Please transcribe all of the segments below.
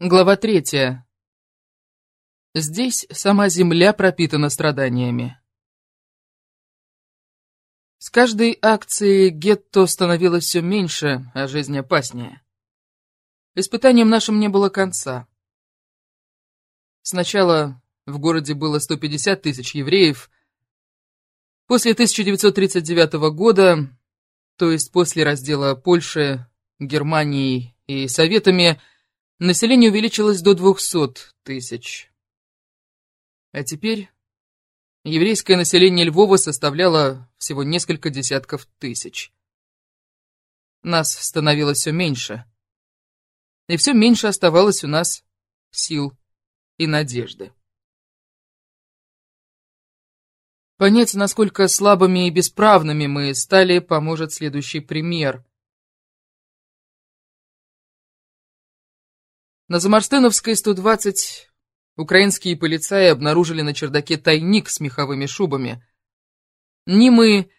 Глава третья. Здесь сама земля пропитана страданиями. С каждой акцией гетто становилось все меньше, а жизнь опаснее. Испытанием нашим не было конца. Сначала в городе было 150 тысяч евреев. После 1939 года, то есть после раздела Польши, Германии и Советами, Население увеличилось до 200 тысяч. А теперь еврейское население Львова составляло всего несколько десятков тысяч. Нас становилось все меньше. И все меньше оставалось у нас сил и надежды. Понять, насколько слабыми и бесправными мы стали, поможет следующий пример. На Замарстыновской 120 украинские полицаи обнаружили на чердаке тайник с меховыми шубами. Ни мы,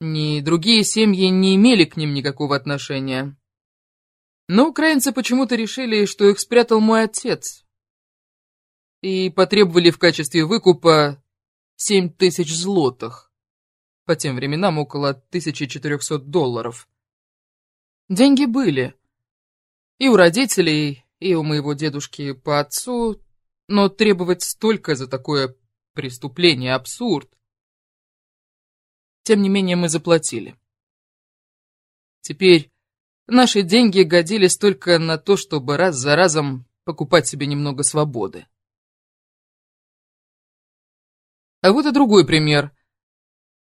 ни другие семьи не имели к ним никакого отношения. Но украинцы почему-то решили, что их спрятал мой отец. И потребовали в качестве выкупа семь тысяч злотых. По тем временам около 1400 долларов. Деньги были. И у родителей, и у моего дедушки по отцу, но требовать столько за такое преступление абсурд. Тем не менее мы заплатили. Теперь наши деньги годились только на то, чтобы раз за разом покупать себе немного свободы. А вот и другой пример.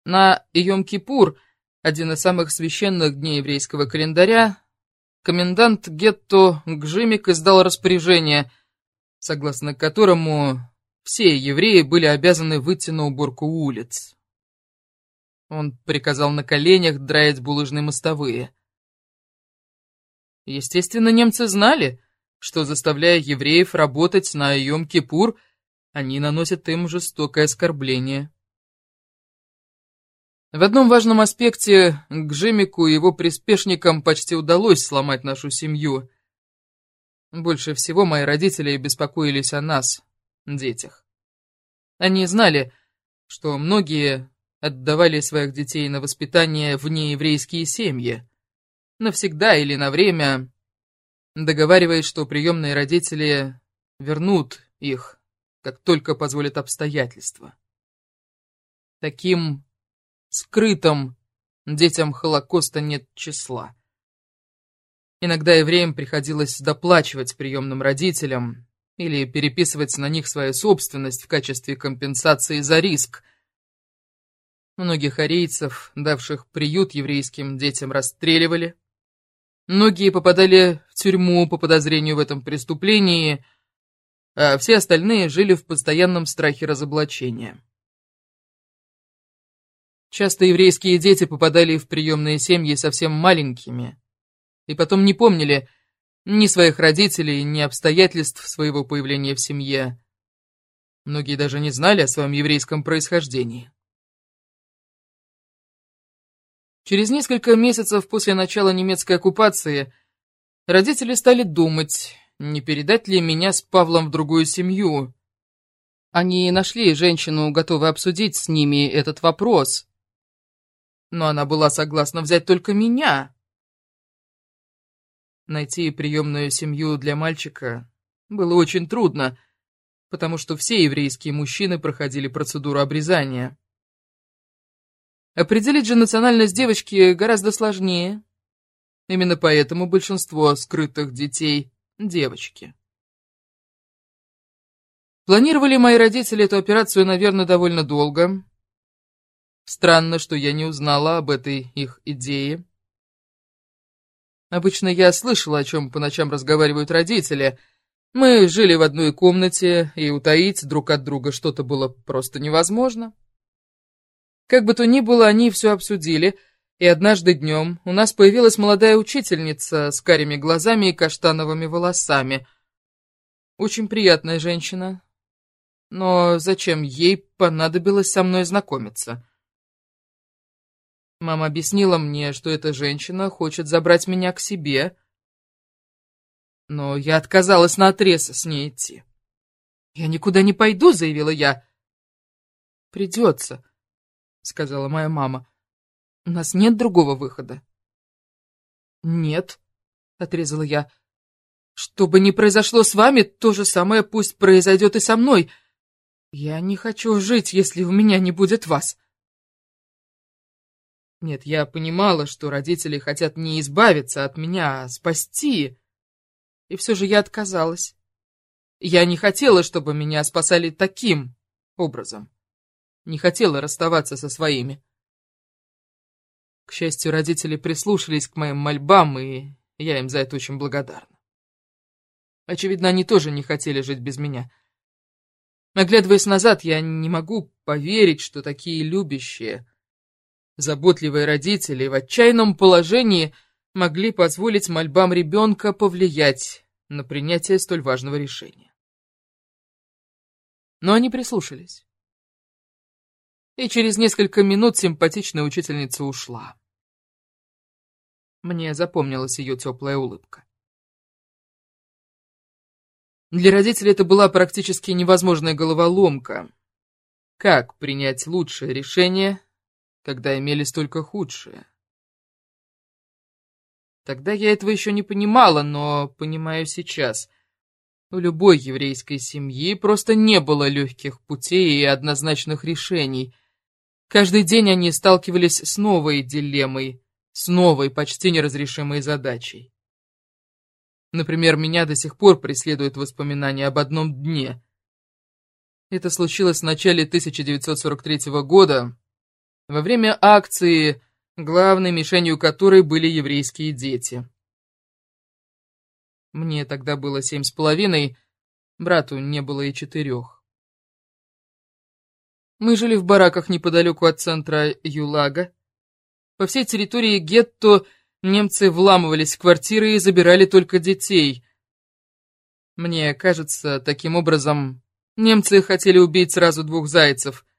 На Йом-Кипур, один из самых священных дней еврейского календаря, комендант гетто Гжимик издал распоряжение, согласно которому все евреи были обязаны выйти на уборку улиц. Он приказал на коленях драить булыжные мостовые. Естественно, немцы знали, что, заставляя евреев работать на Йом-Кипур, они наносят им жестокое оскорбление. В одном важном аспекте Гжемику и его приспешникам почти удалось сломать нашу семью. Больше всего мои родители беспокоились о нас, детях. Они знали, что многие отдавали своих детей на воспитание в нееврейские семьи, навсегда или на время, договариваясь, что приемные родители вернут их, как только позволят обстоятельства. Таким скрытым детям Холокоста нет числа. Иногда евреям приходилось доплачивать приемным родителям или переписывать на них свою собственность в качестве компенсации за риск. Многих арийцев, давших приют еврейским детям, расстреливали. Многие попадали в тюрьму по подозрению в этом преступлении, а все остальные жили в постоянном страхе разоблачения. Часто еврейские дети попадали в приемные семьи совсем маленькими, и потом не помнили ни своих родителей, ни обстоятельств своего появления в семье. Многие даже не знали о своем еврейском происхождении. Через несколько месяцев после начала немецкой оккупации родители стали думать, не передать ли меня с Павлом в другую семью. Они нашли женщину, готовую обсудить с ними этот вопрос но она была согласна взять только меня. Найти приемную семью для мальчика было очень трудно, потому что все еврейские мужчины проходили процедуру обрезания. Определить же национальность девочки гораздо сложнее. Именно поэтому большинство скрытых детей — девочки. Планировали мои родители эту операцию, наверное, довольно долго. Странно, что я не узнала об этой их идее. Обычно я слышала, о чем по ночам разговаривают родители. Мы жили в одной комнате, и утаить друг от друга что-то было просто невозможно. Как бы то ни было, они все обсудили, и однажды днем у нас появилась молодая учительница с карими глазами и каштановыми волосами. Очень приятная женщина. Но зачем ей понадобилось со мной знакомиться? Мама объяснила мне, что эта женщина хочет забрать меня к себе. но я отказалась наотрез с ней идти. «Я никуда не пойду», — заявила я. «Придется», — сказала моя мама. «У нас нет другого выхода». «Нет», — отрезала я. «Что бы ни произошло с вами, то же самое пусть произойдет и со мной. Я не хочу жить, если у меня не будет вас». Нет, я понимала, что родители хотят не избавиться от меня, а спасти. И все же я отказалась. Я не хотела, чтобы меня спасали таким образом. Не хотела расставаться со своими. К счастью, родители прислушались к моим мольбам, и я им за это очень благодарна. Очевидно, они тоже не хотели жить без меня. Оглядываясь назад, я не могу поверить, что такие любящие, Заботливые родители в отчаянном положении могли позволить мольбам ребенка повлиять на принятие столь важного решения. Но они прислушались. И через несколько минут симпатичная учительница ушла. Мне запомнилась ее теплая улыбка. Для родителей это была практически невозможная головоломка. Как принять лучшее решение когда имелись только худшие. Тогда я этого еще не понимала, но понимаю сейчас. У любой еврейской семьи просто не было легких путей и однозначных решений. Каждый день они сталкивались с новой дилеммой, с новой, почти неразрешимой задачей. Например, меня до сих пор преследуют воспоминания об одном дне. Это случилось в начале 1943 года, во время акции, главной мишенью которой были еврейские дети. Мне тогда было семь с половиной, брату не было и четырех. Мы жили в бараках неподалеку от центра Юлага. По всей территории гетто немцы вламывались в квартиры и забирали только детей. Мне кажется, таким образом, немцы хотели убить сразу двух зайцев —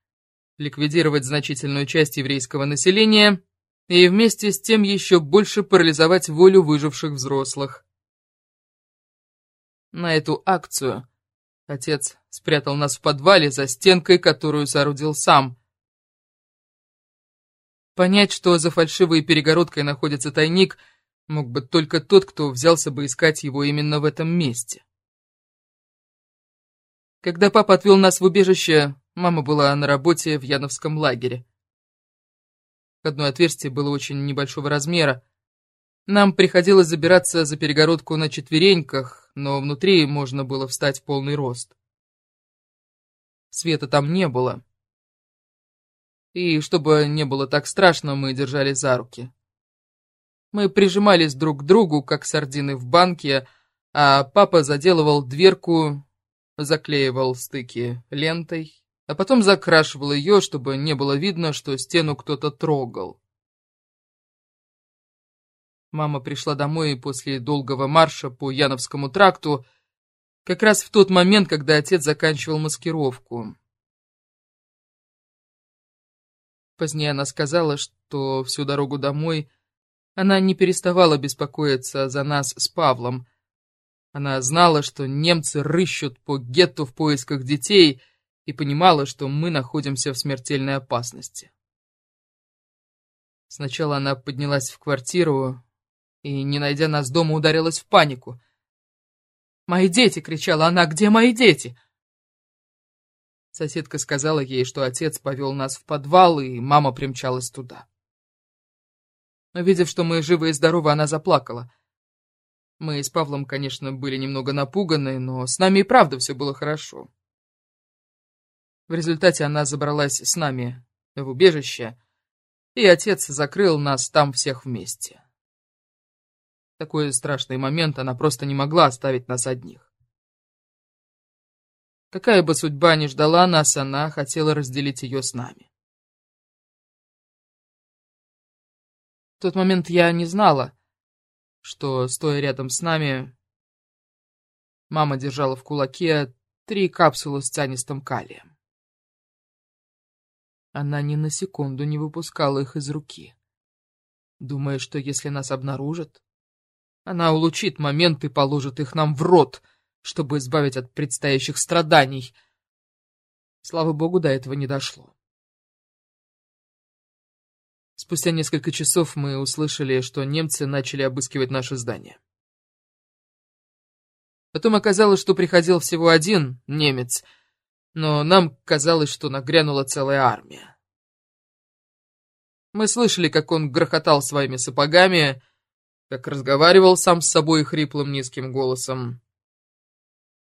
ликвидировать значительную часть еврейского населения и вместе с тем еще больше парализовать волю выживших взрослых. На эту акцию отец спрятал нас в подвале за стенкой, которую соорудил сам. Понять, что за фальшивой перегородкой находится тайник, мог бы только тот, кто взялся бы искать его именно в этом месте. Когда папа отвел нас в убежище, Мама была на работе в Яновском лагере. Одно отверстие было очень небольшого размера. Нам приходилось забираться за перегородку на четвереньках, но внутри можно было встать в полный рост. Света там не было. И чтобы не было так страшно, мы держались за руки. Мы прижимались друг к другу, как сардины в банке, а папа заделывал дверку, заклеивал стыки лентой а потом закрашивал ее, чтобы не было видно, что стену кто-то трогал. Мама пришла домой после долгого марша по Яновскому тракту, как раз в тот момент, когда отец заканчивал маскировку. Позднее она сказала, что всю дорогу домой она не переставала беспокоиться за нас с Павлом. Она знала, что немцы рыщут по гетту в поисках детей — и понимала, что мы находимся в смертельной опасности. Сначала она поднялась в квартиру и, не найдя нас дома, ударилась в панику. «Мои дети!» — кричала она. «Где мои дети?» Соседка сказала ей, что отец повел нас в подвал, и мама примчалась туда. Увидев, что мы живы и здоровы, она заплакала. Мы с Павлом, конечно, были немного напуганы, но с нами и правда все было хорошо. В результате она забралась с нами в убежище, и отец закрыл нас там всех вместе. Такой страшный момент она просто не могла оставить нас одних. Какая бы судьба ни ждала нас, она хотела разделить ее с нами. В тот момент я не знала, что, стоя рядом с нами, мама держала в кулаке три капсулы с цианистым калием. Она ни на секунду не выпускала их из руки, думая, что если нас обнаружат, Она улучит момент и положит их нам в рот, чтобы избавить от предстоящих страданий. Слава богу, до этого не дошло. Спустя несколько часов мы услышали, что немцы начали обыскивать наше здание. Потом оказалось, что приходил всего один немец, но нам казалось, что нагрянула целая армия. Мы слышали, как он грохотал своими сапогами, как разговаривал сам с собой хриплым низким голосом.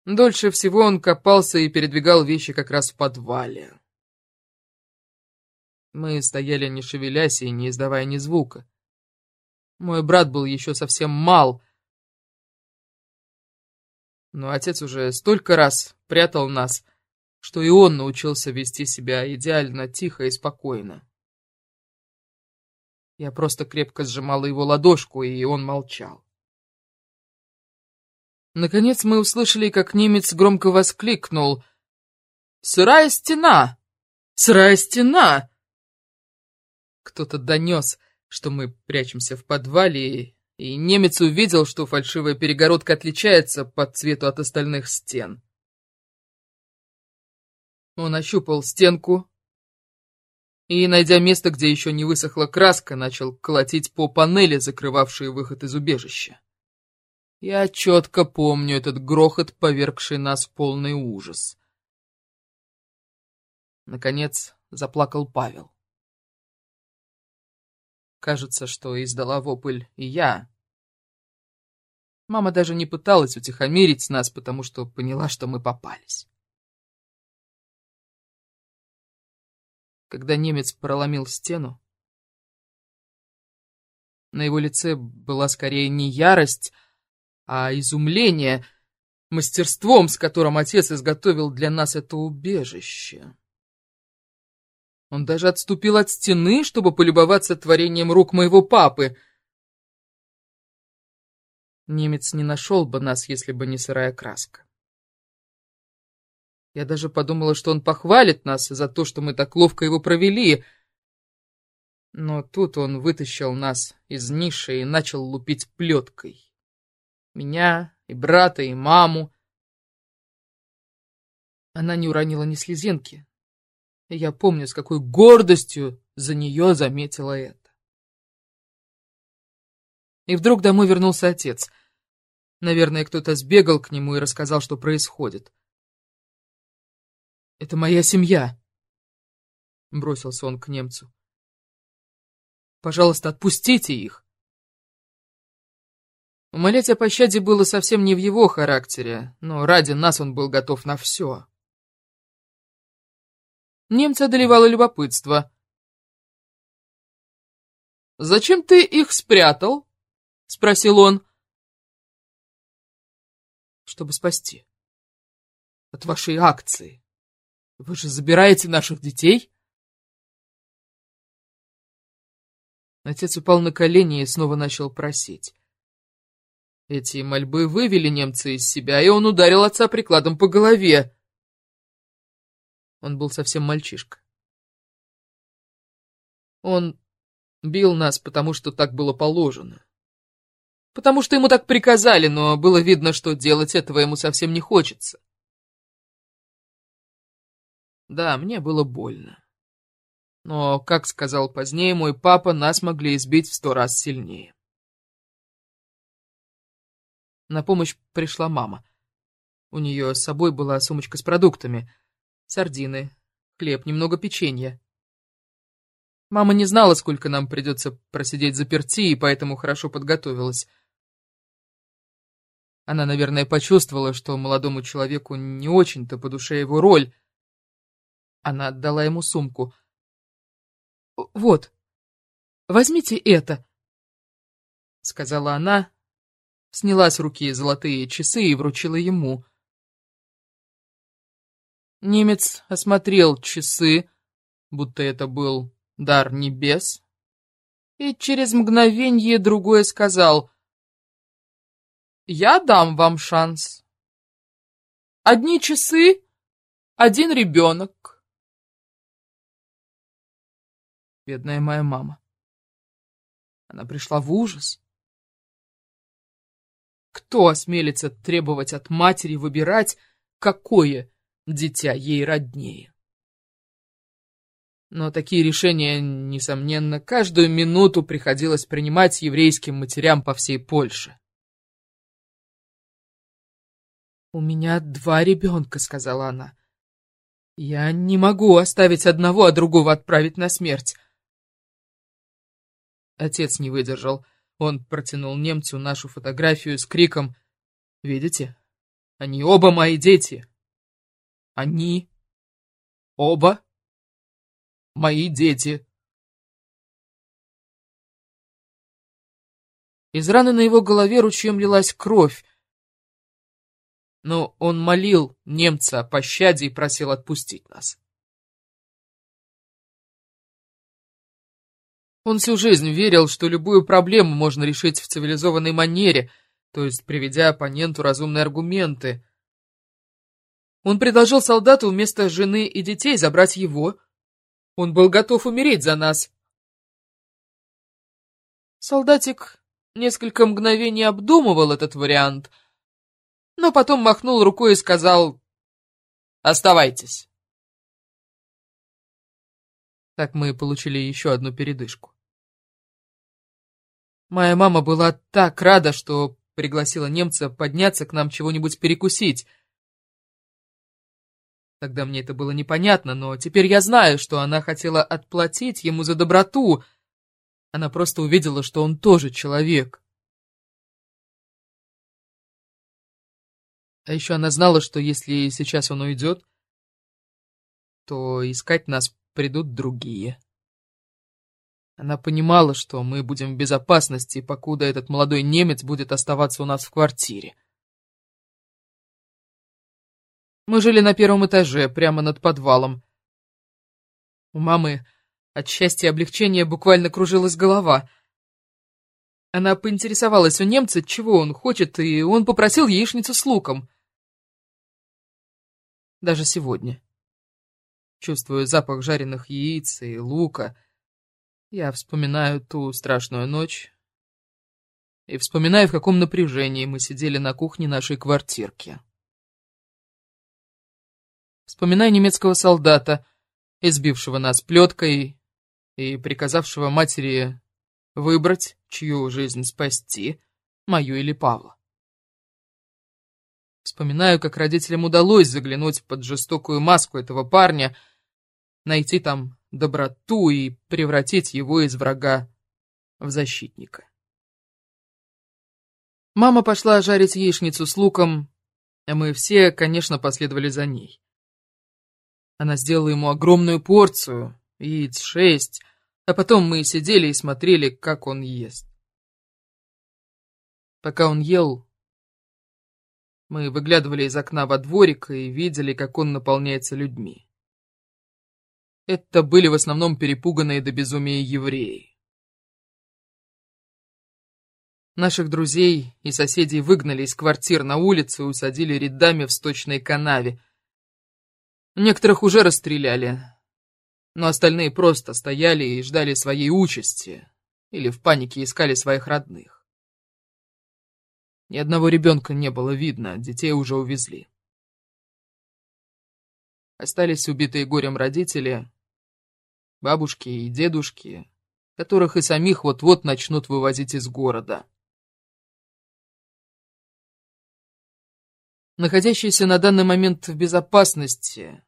Дольше всего он копался и передвигал вещи как раз в подвале. Мы стояли не шевелясь и не издавая ни звука. Мой брат был еще совсем мал, но отец уже столько раз прятал нас, что и он научился вести себя идеально тихо и спокойно. Я просто крепко сжимала его ладошку, и он молчал. Наконец мы услышали, как немец громко воскликнул. «Сырая стена! Сырая стена!» Кто-то донес, что мы прячемся в подвале, и немец увидел, что фальшивая перегородка отличается по цвету от остальных стен. Он ощупал стенку, и, найдя место, где еще не высохла краска, начал колотить по панели, закрывавшей выход из убежища. Я четко помню этот грохот, повергший нас в полный ужас. Наконец заплакал Павел. Кажется, что издала вопль и я. Мама даже не пыталась утихомирить нас, потому что поняла, что мы попались. Когда немец проломил стену. На его лице была скорее не ярость, а изумление мастерством, с которым отец изготовил для нас это убежище. Он даже отступил от стены, чтобы полюбоваться творением рук моего папы. Немец не нашел бы нас, если бы не сырая краска. Я даже подумала, что он похвалит нас за то, что мы так ловко его провели. Но тут он вытащил нас из ниши и начал лупить плеткой. Меня, и брата, и маму. Она не уронила ни слезинки. Я помню, с какой гордостью за нее заметила это. И вдруг домой вернулся отец. Наверное, кто-то сбегал к нему и рассказал, что происходит. Это моя семья!» Бросился он к немцу. «Пожалуйста, отпустите их!» Умолять о пощаде было совсем не в его характере, но ради нас он был готов на все. Немца одолевало любопытство. «Зачем ты их спрятал?» — спросил он. «Чтобы спасти. От вашей акции». Вы же забираете наших детей? Отец упал на колени и снова начал просить. Эти мольбы вывели немца из себя, и он ударил отца прикладом по голове. Он был совсем мальчишка. Он бил нас, потому что так было положено. Потому что ему так приказали, но было видно, что делать этого ему совсем не хочется. Да, мне было больно. Но, как сказал позднее мой папа, нас могли избить в сто раз сильнее. На помощь пришла мама. У нее с собой была сумочка с продуктами. Сардины, хлеб, немного печенья. Мама не знала, сколько нам придется просидеть заперти, и поэтому хорошо подготовилась. Она, наверное, почувствовала, что молодому человеку не очень-то по душе его роль, она отдала ему сумку. «Вот, возьмите это», — сказала она, сняла с руки золотые часы и вручила ему. Немец осмотрел часы, будто это был дар небес, и через мгновенье другое сказал «Я дам вам шанс. Одни часы, один ребенок». Бедная моя мама. Она пришла в ужас. Кто осмелится требовать от матери выбирать, какое дитя ей роднее? Но такие решения, несомненно, каждую минуту приходилось принимать еврейским матерям по всей Польше. «У меня два ребенка», — сказала она. «Я не могу оставить одного, а другого отправить на смерть». Отец не выдержал. Он протянул немцу нашу фотографию с криком «Видите? Они оба мои дети!» «Они оба мои дети!» Из раны на его голове ручьем лилась кровь, но он молил немца о пощаде и просил отпустить нас. Он всю жизнь верил, что любую проблему можно решить в цивилизованной манере, то есть приведя оппоненту разумные аргументы. Он предложил солдату вместо жены и детей забрать его. Он был готов умереть за нас. Солдатик несколько мгновений обдумывал этот вариант, но потом махнул рукой и сказал «Оставайтесь». Так мы получили еще одну передышку. Моя мама была так рада, что пригласила немца подняться к нам чего-нибудь перекусить. Тогда мне это было непонятно, но теперь я знаю, что она хотела отплатить ему за доброту. Она просто увидела, что он тоже человек. А еще она знала, что если сейчас он уйдет, то искать нас придут другие. Она понимала, что мы будем в безопасности, покуда этот молодой немец будет оставаться у нас в квартире. Мы жили на первом этаже, прямо над подвалом. У мамы от счастья и облегчения буквально кружилась голова. Она поинтересовалась у немца, чего он хочет, и он попросил яичницу с луком. Даже сегодня. Чувствую запах жареных яиц и лука — я вспоминаю ту страшную ночь и вспоминаю, в каком напряжении мы сидели на кухне нашей квартирки. Вспоминаю немецкого солдата, избившего нас плеткой и приказавшего матери выбрать, чью жизнь спасти, мою или Павла. Вспоминаю, как родителям удалось заглянуть под жестокую маску этого парня, найти там доброту и превратить его из врага в защитника. Мама пошла жарить яичницу с луком, а мы все, конечно, последовали за ней. Она сделала ему огромную порцию, яиц шесть, а потом мы сидели и смотрели, как он ест. Пока он ел, мы выглядывали из окна во дворик и видели, как он наполняется людьми. Это были в основном перепуганные до безумия евреи. Наших друзей и соседей выгнали из квартир на улицу и усадили рядами в сточной канаве. Некоторых уже расстреляли, но остальные просто стояли и ждали своей участи или в панике искали своих родных. Ни одного ребенка не было видно, детей уже увезли. Остались убитые горем родители, бабушки и дедушки, которых и самих вот-вот начнут вывозить из города. Находящиеся на данный момент в безопасности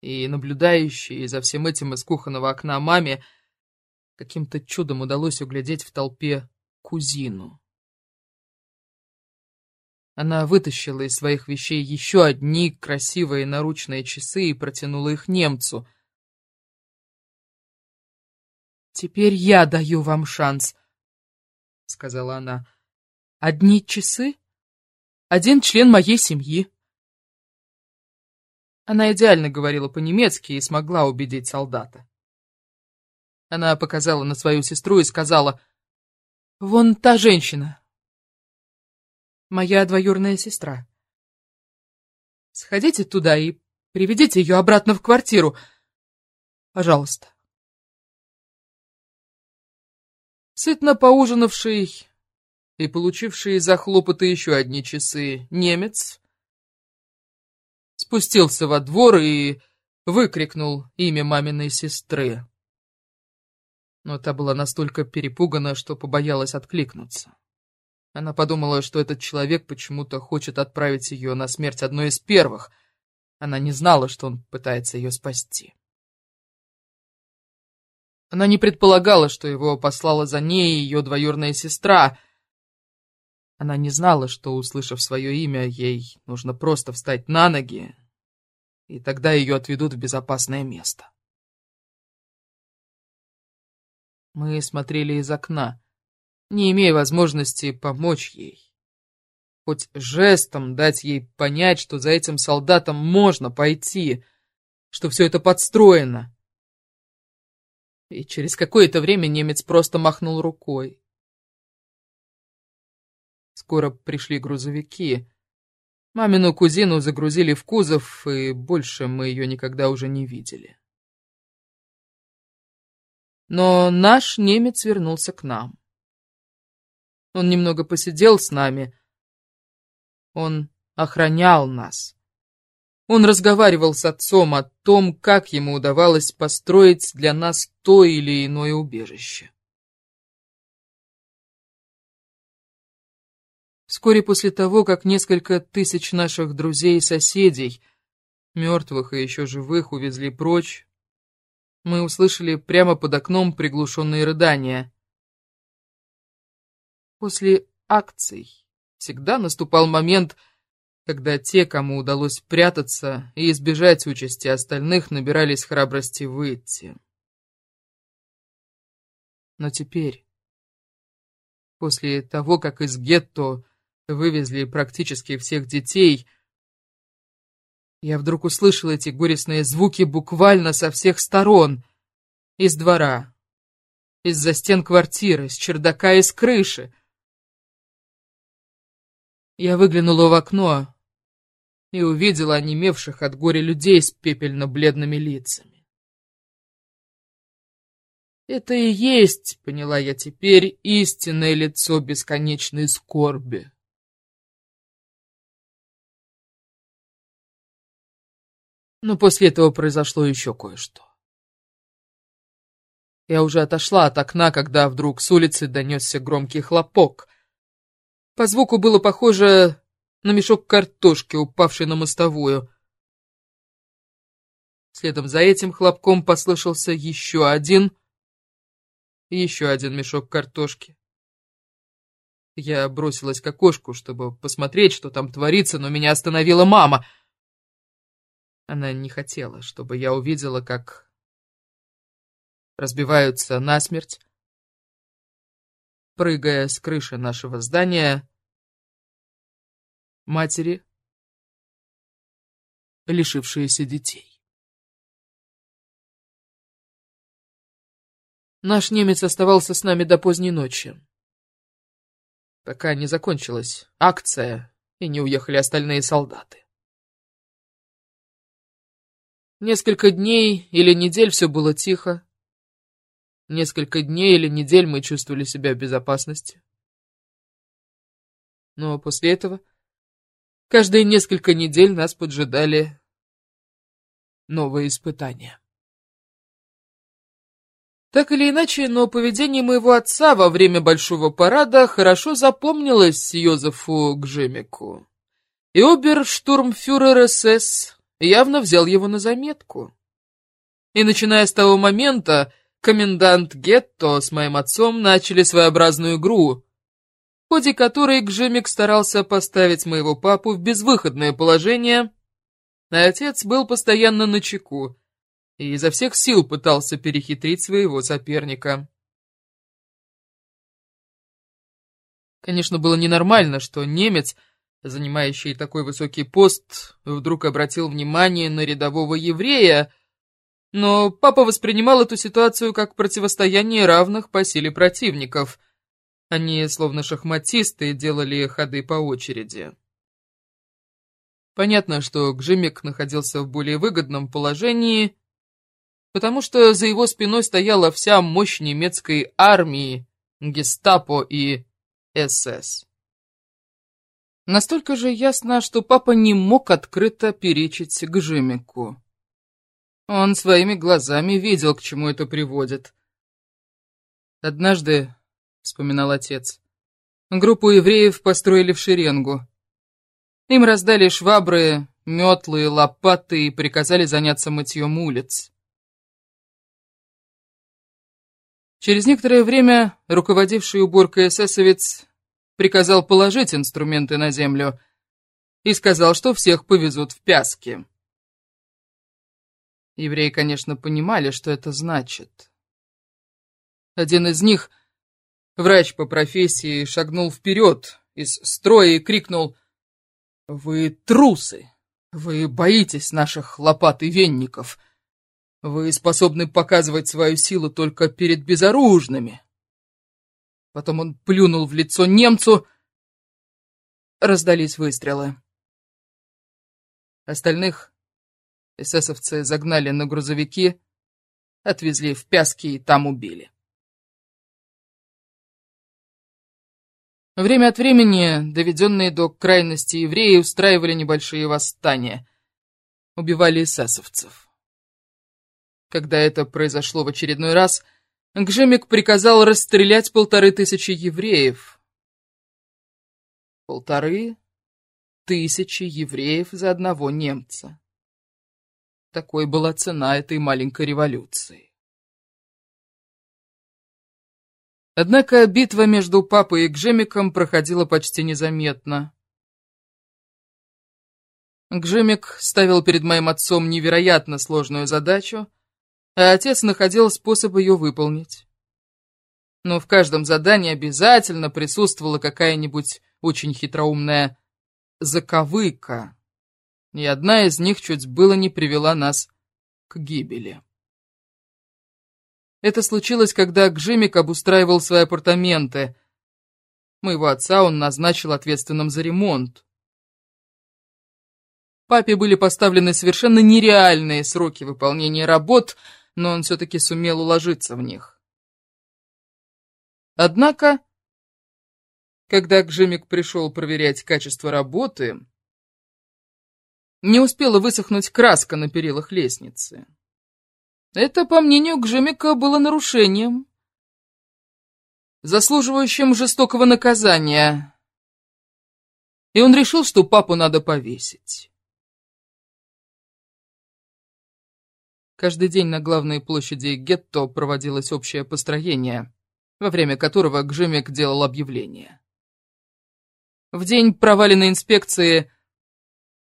и наблюдающие за всем этим из кухонного окна маме каким-то чудом удалось углядеть в толпе кузину. Она вытащила из своих вещей еще одни красивые наручные часы и протянула их немцу. «Теперь я даю вам шанс», — сказала она. «Одни часы? Один член моей семьи». Она идеально говорила по-немецки и смогла убедить солдата. Она показала на свою сестру и сказала, «Вон та женщина, моя двоюродная сестра. Сходите туда и приведите ее обратно в квартиру. Пожалуйста. Сытно поужинавший, и получивший за хлопоты еще одни часы немец спустился во двор и выкрикнул имя маминой сестры. Но та была настолько перепугана, что побоялась откликнуться. Она подумала, что этот человек почему-то хочет отправить ее на смерть одной из первых. Она не знала, что он пытается ее спасти. Она не предполагала, что его послала за ней ее двоюродная сестра. Она не знала, что, услышав свое имя, ей нужно просто встать на ноги, и тогда ее отведут в безопасное место. Мы смотрели из окна, не имея возможности помочь ей. Хоть жестом дать ей понять, что за этим солдатом можно пойти, что все это подстроено. И через какое-то время немец просто махнул рукой. Скоро пришли грузовики. Мамину кузину загрузили в кузов, и больше мы ее никогда уже не видели. Но наш немец вернулся к нам. Он немного посидел с нами. Он охранял нас. Он разговаривал с отцом о том, как ему удавалось построить для нас то или иное убежище. Вскоре после того, как несколько тысяч наших друзей и соседей, мертвых и еще живых, увезли прочь, мы услышали прямо под окном приглушенные рыдания. После акций всегда наступал момент, когда те, кому удалось прятаться и избежать участи остальных, набирались храбрости выйти. Но теперь, после того, как из гетто вывезли практически всех детей, я вдруг услышал эти горестные звуки буквально со всех сторон. Из двора, из-за стен квартиры, с чердака и с крыши. Я выглянула в окно и увидела онемевших от горя людей с пепельно-бледными лицами. Это и есть, поняла я теперь, истинное лицо бесконечной скорби. Но после этого произошло еще кое-что. Я уже отошла от окна, когда вдруг с улицы донесся громкий хлопок. По звуку было похоже на мешок картошки, упавший на мостовую. Следом за этим хлопком послышался еще один, еще один мешок картошки. Я бросилась к окошку, чтобы посмотреть, что там творится, но меня остановила мама — она не хотела, чтобы я увидела, как разбиваются насмерть, прыгая с крыши нашего здания, матери, лишившиеся детей. Наш немец оставался с нами до поздней ночи, пока не закончилась акция и не уехали остальные солдаты. Несколько дней или недель все было тихо. Несколько дней или недель мы чувствовали себя в безопасности. Но после этого каждые несколько недель нас поджидали новые испытания. Так или иначе, но поведение моего отца во время Большого парада хорошо запомнилось Йозефу Гжемику. И оберштурмфюрер СС явно взял его на заметку. И начиная с того момента, комендант Гетто с моим отцом начали своеобразную игру, в ходе которой Гжимик старался поставить моего папу в безвыходное положение, а отец был постоянно на чеку и изо всех сил пытался перехитрить своего соперника. Конечно, было ненормально, что немец — занимающий такой высокий пост, вдруг обратил внимание на рядового еврея, но папа воспринимал эту ситуацию как противостояние равных по силе противников. Они, словно шахматисты, делали ходы по очереди. Понятно, что Гжимик находился в более выгодном положении, потому что за его спиной стояла вся мощь немецкой армии, гестапо и СС. Настолько же ясно, что папа не мог открыто перечить Гжимику. Он своими глазами видел, к чему это приводит. «Однажды», — вспоминал отец, — группу евреев построили в шеренгу. Им раздали швабры, метлы, лопаты и приказали заняться мытьем улиц. Через некоторое время руководивший уборкой эсэсовец приказал положить инструменты на землю и сказал, что всех повезут в пяски. Евреи, конечно, понимали, что это значит. Один из них, врач по профессии, шагнул вперед из строя и крикнул «Вы трусы! Вы боитесь наших лопат и венников! Вы способны показывать свою силу только перед безоружными!» Потом он плюнул в лицо немцу. Раздались выстрелы. Остальных эсэсовцы загнали на грузовики, отвезли в Пяски и там убили. Время от времени доведенные до крайности евреи устраивали небольшие восстания, убивали эсэсовцев. Когда это произошло в очередной раз, Гжемик приказал расстрелять полторы тысячи евреев. Полторы тысячи евреев за одного немца. Такой была цена этой маленькой революции. Однако битва между папой и Гжемиком проходила почти незаметно. Гжемик ставил перед моим отцом невероятно сложную задачу, а отец находил способ ее выполнить. Но в каждом задании обязательно присутствовала какая-нибудь очень хитроумная заковыка, и одна из них чуть было не привела нас к гибели. Это случилось, когда Гжимик обустраивал свои апартаменты. Моего отца он назначил ответственным за ремонт. Папе были поставлены совершенно нереальные сроки выполнения работ, но он все-таки сумел уложиться в них. Однако, когда Гжимик пришел проверять качество работы, не успела высохнуть краска на перилах лестницы. Это, по мнению Гжемика, было нарушением, заслуживающим жестокого наказания. И он решил, что папу надо повесить. Каждый день на главной площади гетто проводилось общее построение, во время которого Гжемик делал объявление. В день проваленной инспекции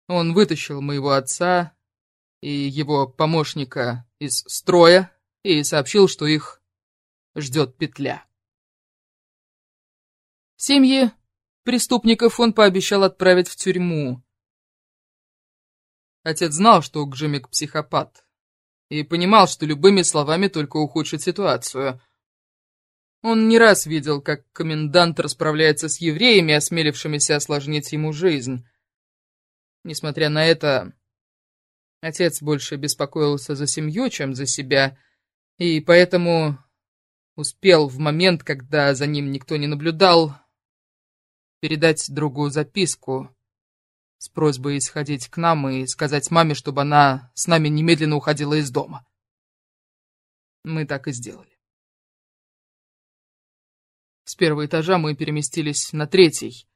он вытащил моего отца и его помощника из строя и сообщил, что их ждет петля. Семьи преступников он пообещал отправить в тюрьму. Отец знал, что Гжимик психопат, и понимал, что любыми словами только ухудшит ситуацию. Он не раз видел, как комендант расправляется с евреями, осмелившимися осложнить ему жизнь. Несмотря на это, отец больше беспокоился за семью, чем за себя, и поэтому успел в момент, когда за ним никто не наблюдал, передать другу записку с просьбой сходить к нам и сказать маме, чтобы она с нами немедленно уходила из дома. Мы так и сделали. С первого этажа мы переместились на третий,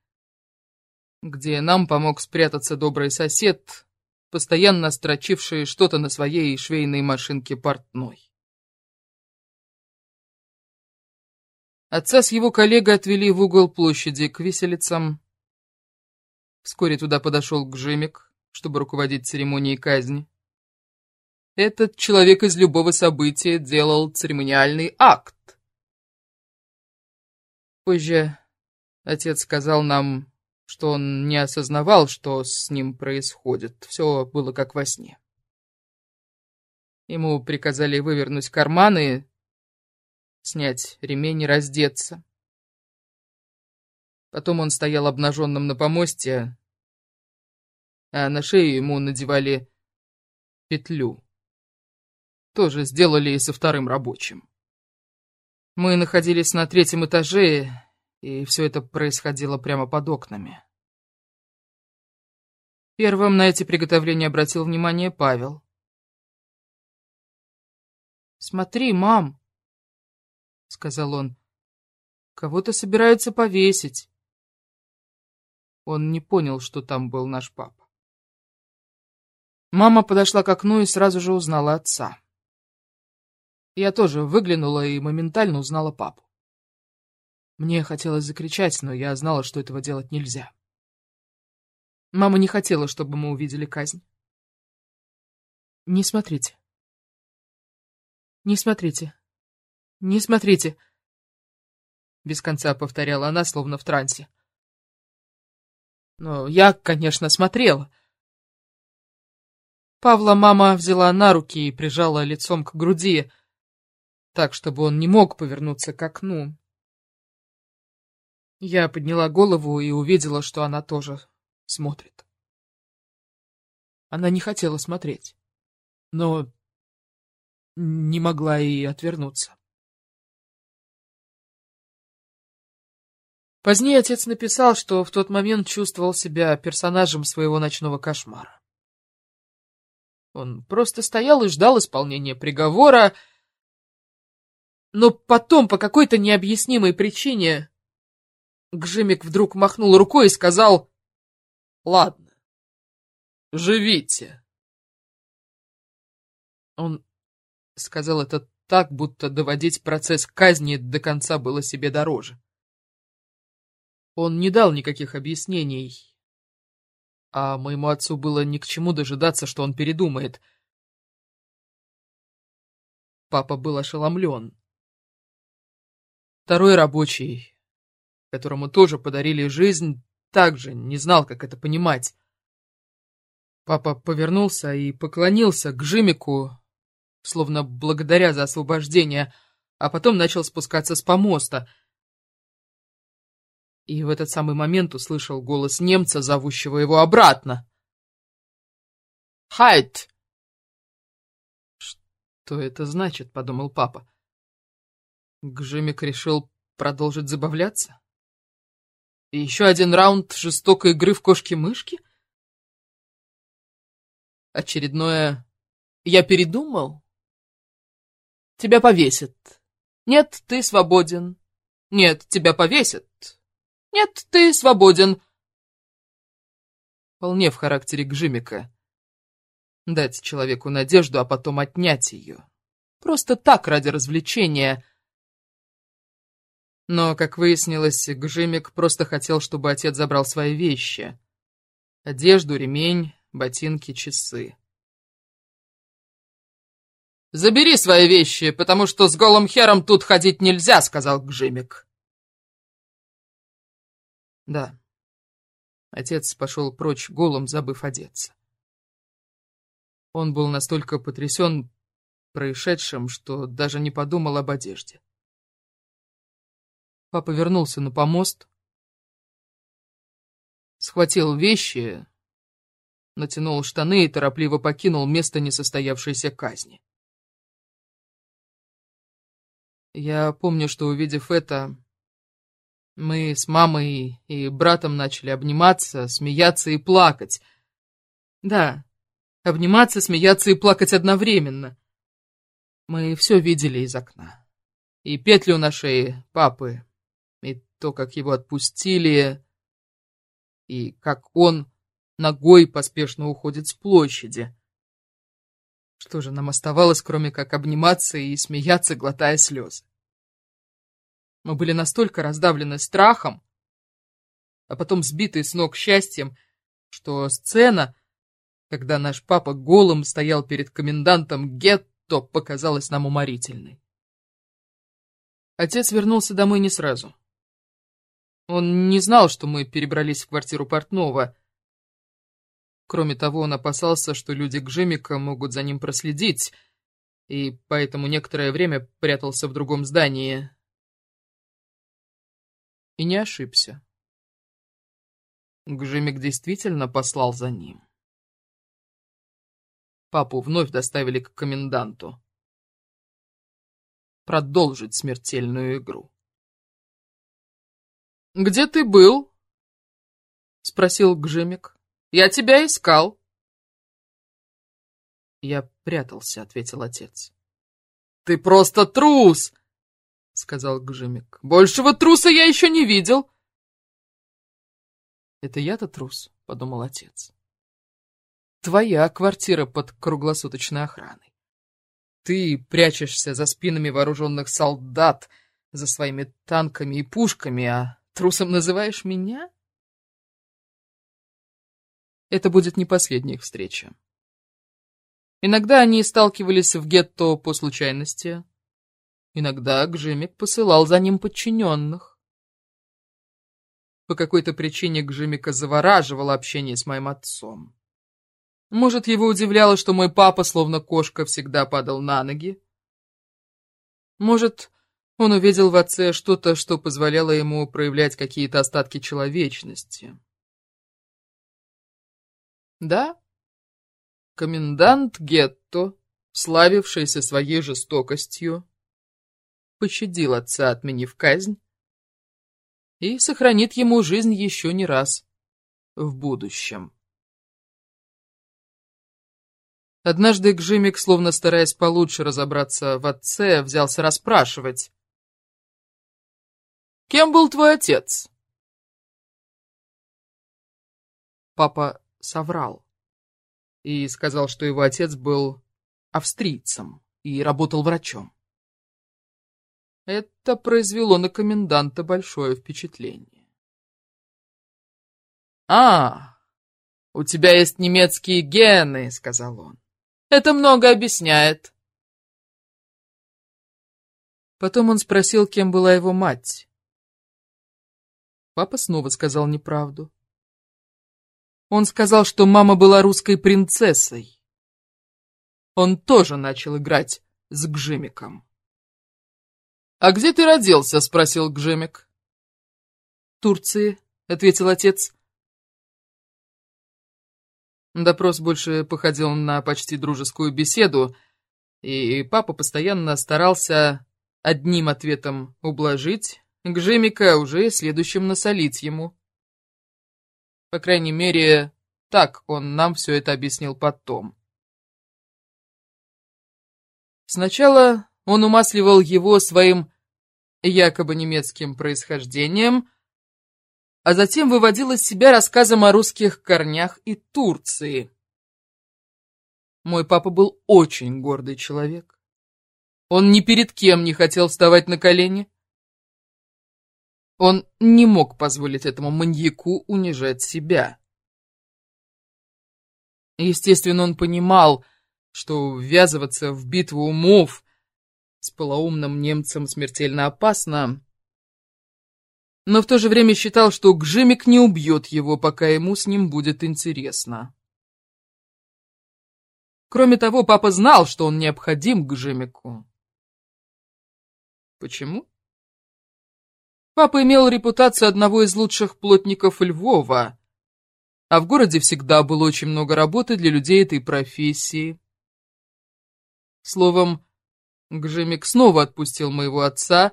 где нам помог спрятаться добрый сосед, постоянно строчивший что-то на своей швейной машинке портной. Отца с его коллегой отвели в угол площади к виселицам. Вскоре туда подошел Гжимик, чтобы руководить церемонией казни. Этот человек из любого события делал церемониальный акт. Позже отец сказал нам, что он не осознавал, что с ним происходит. Все было как во сне. Ему приказали вывернуть карманы, снять ремень и раздеться. Потом он стоял обнаженным на помосте, а на шею ему надевали петлю. Тоже сделали и со вторым рабочим. Мы находились на третьем этаже, И все это происходило прямо под окнами. Первым на эти приготовления обратил внимание Павел. «Смотри, мам», — сказал он, — «кого-то собираются повесить». Он не понял, что там был наш папа. Мама подошла к окну и сразу же узнала отца. Я тоже выглянула и моментально узнала папу. Мне хотелось закричать, но я знала, что этого делать нельзя. Мама не хотела, чтобы мы увидели казнь. «Не смотрите. Не смотрите. Не смотрите!» Без конца повторяла она, словно в трансе. Но я, конечно, смотрела. Павла мама взяла на руки и прижала лицом к груди, так, чтобы он не мог повернуться к окну. Я подняла голову и увидела, что она тоже смотрит. Она не хотела смотреть, но не могла и отвернуться. Позднее отец написал, что в тот момент чувствовал себя персонажем своего ночного кошмара. Он просто стоял и ждал исполнения приговора, но потом, по какой-то необъяснимой причине, Гжимик вдруг махнул рукой и сказал «Ладно, живите». Он сказал это так, будто доводить процесс казни до конца было себе дороже. Он не дал никаких объяснений, а моему отцу было ни к чему дожидаться, что он передумает. Папа был ошеломлен. Второй рабочий, которому тоже подарили жизнь, также не знал, как это понимать. Папа повернулся и поклонился к Жимику, словно благодаря за освобождение, а потом начал спускаться с помоста — и в этот самый момент услышал голос немца, зовущего его обратно. «Хайт!» «Что это значит?» — подумал папа. Гжимик решил продолжить забавляться? И еще один раунд жестокой игры в кошки-мышки? Очередное «Я передумал?» «Тебя повесят». «Нет, ты свободен». «Нет, тебя повесят». Нет, ты свободен. Вполне в характере Гжимика. Дать человеку надежду, а потом отнять ее. Просто так, ради развлечения. Но, как выяснилось, Гжимик просто хотел, чтобы отец забрал свои вещи. Одежду, ремень, ботинки, часы. «Забери свои вещи, потому что с голым хером тут ходить нельзя», — сказал Гжимик. Да. Отец пошел прочь голым, забыв одеться. Он был настолько потрясен происшедшим, что даже не подумал об одежде. Папа вернулся на помост, схватил вещи, натянул штаны и торопливо покинул место несостоявшейся казни. Я помню, что, увидев это, мы с мамой и братом начали обниматься, смеяться и плакать. Да, обниматься, смеяться и плакать одновременно. Мы все видели из окна. И петлю на шее папы, то, как его отпустили, и как он ногой поспешно уходит с площади. Что же нам оставалось, кроме как обниматься и смеяться, глотая слезы? Мы были настолько раздавлены страхом, а потом сбитые с ног счастьем, что сцена, когда наш папа голым стоял перед комендантом гетто, показалась нам уморительной. Отец вернулся домой не сразу. Он не знал, что мы перебрались в квартиру портного. Кроме того, он опасался, что люди Гжимика могут за ним проследить, и поэтому некоторое время прятался в другом здании, и не ошибся. Гжимик действительно послал за ним. Папу вновь доставили к коменданту. Продолжить смертельную игру. Где ты был?» — спросил Гжемик. «Я тебя искал». «Я прятался», — ответил отец. «Ты просто трус!» — сказал Гжемик. «Большего труса я еще не видел!» «Это я-то трус», — подумал отец. «Твоя квартира под круглосуточной охраной. Ты прячешься за спинами вооруженных солдат, за своими танками и пушками, а трусом называешь меня?» Это будет не последняя их встреча. Иногда они сталкивались в гетто по случайности. Иногда Гжимик посылал за ним подчиненных. По какой-то причине Гжимика завораживало общение с моим отцом. Может, его удивляло, что мой папа, словно кошка, всегда падал на ноги. Может, он увидел в отце что-то, что позволяло ему проявлять какие-то остатки человечности. Да, Комендант гетто, славившийся своей жестокостью, пощадил отца, отменив казнь, и сохранит ему жизнь еще не раз в будущем. Однажды Гжимик, словно стараясь получше разобраться в отце, взялся расспрашивать. «Кем был твой отец?» Папа соврал и сказал, что его отец был австрийцем и работал врачом. Это произвело на коменданта большое впечатление. «А, у тебя есть немецкие гены», — сказал он. «Это много объясняет». Потом он спросил, кем была его мать. Папа снова сказал неправду. Он сказал, что мама была русской принцессой. Он тоже начал играть с Гжимиком. «А где ты родился?» — спросил Гжимик. «Турции», — ответил отец. Допрос больше походил на почти дружескую беседу, и папа постоянно старался одним ответом ублажить Гжимика, а уже следующим насолить ему. По крайней мере, так он нам все это объяснил потом. Сначала он умасливал его своим якобы немецким происхождением, а затем выводил из себя рассказом о русских корнях и Турции. Мой папа был очень гордый человек. Он ни перед кем не хотел вставать на колени. Он не мог позволить этому маньяку унижать себя. Естественно, он понимал, что ввязываться в битву умов с полоумным немцем смертельно опасно, но в то же время считал, что Гжимик не убьет его, пока ему с ним будет интересно. Кроме того, папа знал, что он необходим Гжимику. Почему? Папа имел репутацию одного из лучших плотников Львова, а в городе всегда было очень много работы для людей этой профессии. Словом, Гжемик снова отпустил моего отца,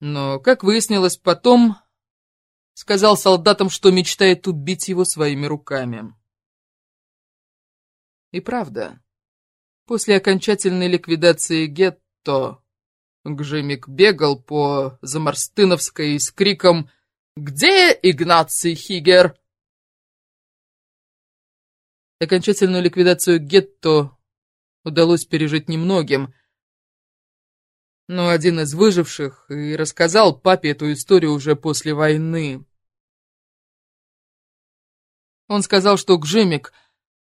но, как выяснилось потом, сказал солдатам, что мечтает убить его своими руками. И правда, после окончательной ликвидации гетто Гжимик бегал по Замарстыновской с криком «Где Игнаций Хигер?» Окончательную ликвидацию гетто удалось пережить немногим, но один из выживших и рассказал папе эту историю уже после войны. Он сказал, что Гжимик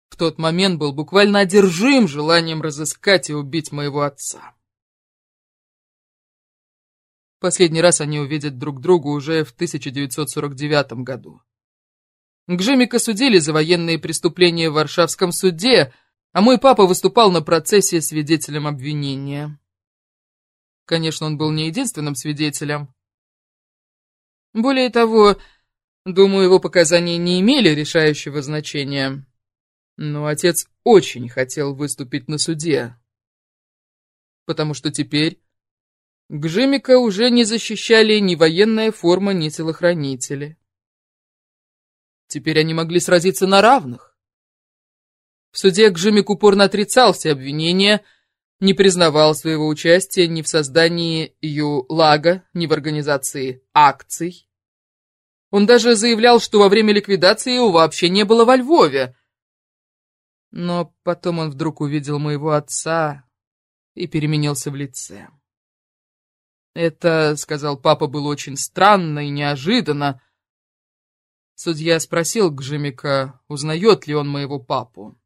в тот момент был буквально одержим желанием разыскать и убить моего отца. Последний раз они увидят друг друга уже в 1949 году. Гжемика судили за военные преступления в Варшавском суде, а мой папа выступал на процессе свидетелем обвинения. Конечно, он был не единственным свидетелем. Более того, думаю, его показания не имели решающего значения. Но отец очень хотел выступить на суде, потому что теперь Гжимика уже не защищали ни военная форма, ни телохранители. Теперь они могли сразиться на равных. В суде Гжимик упорно отрицал все обвинения, не признавал своего участия ни в создании ЮЛАГа, ни в организации акций. Он даже заявлял, что во время ликвидации его вообще не было во Львове. Но потом он вдруг увидел моего отца и переменился в лице. Это, сказал папа, было очень странно и неожиданно. Судья спросил Гжимика, узнает ли он моего папу.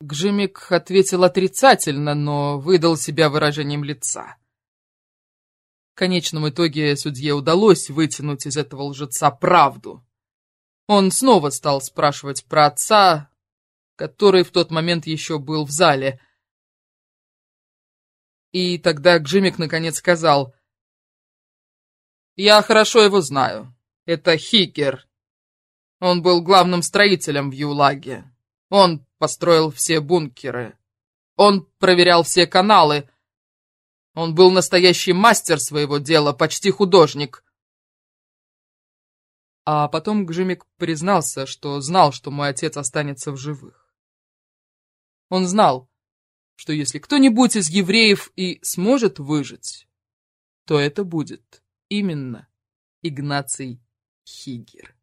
Гжимик ответил отрицательно, но выдал себя выражением лица. В конечном итоге судье удалось вытянуть из этого лжеца правду. Он снова стал спрашивать про отца, который в тот момент еще был в зале. И тогда Гжимик наконец сказал, «Я хорошо его знаю. Это Хикер. Он был главным строителем в Юлаге. Он построил все бункеры. Он проверял все каналы. Он был настоящий мастер своего дела, почти художник. А потом Гжимик признался, что знал, что мой отец останется в живых. Он знал, что если кто-нибудь из евреев и сможет выжить, то это будет именно Игнаций Хигер.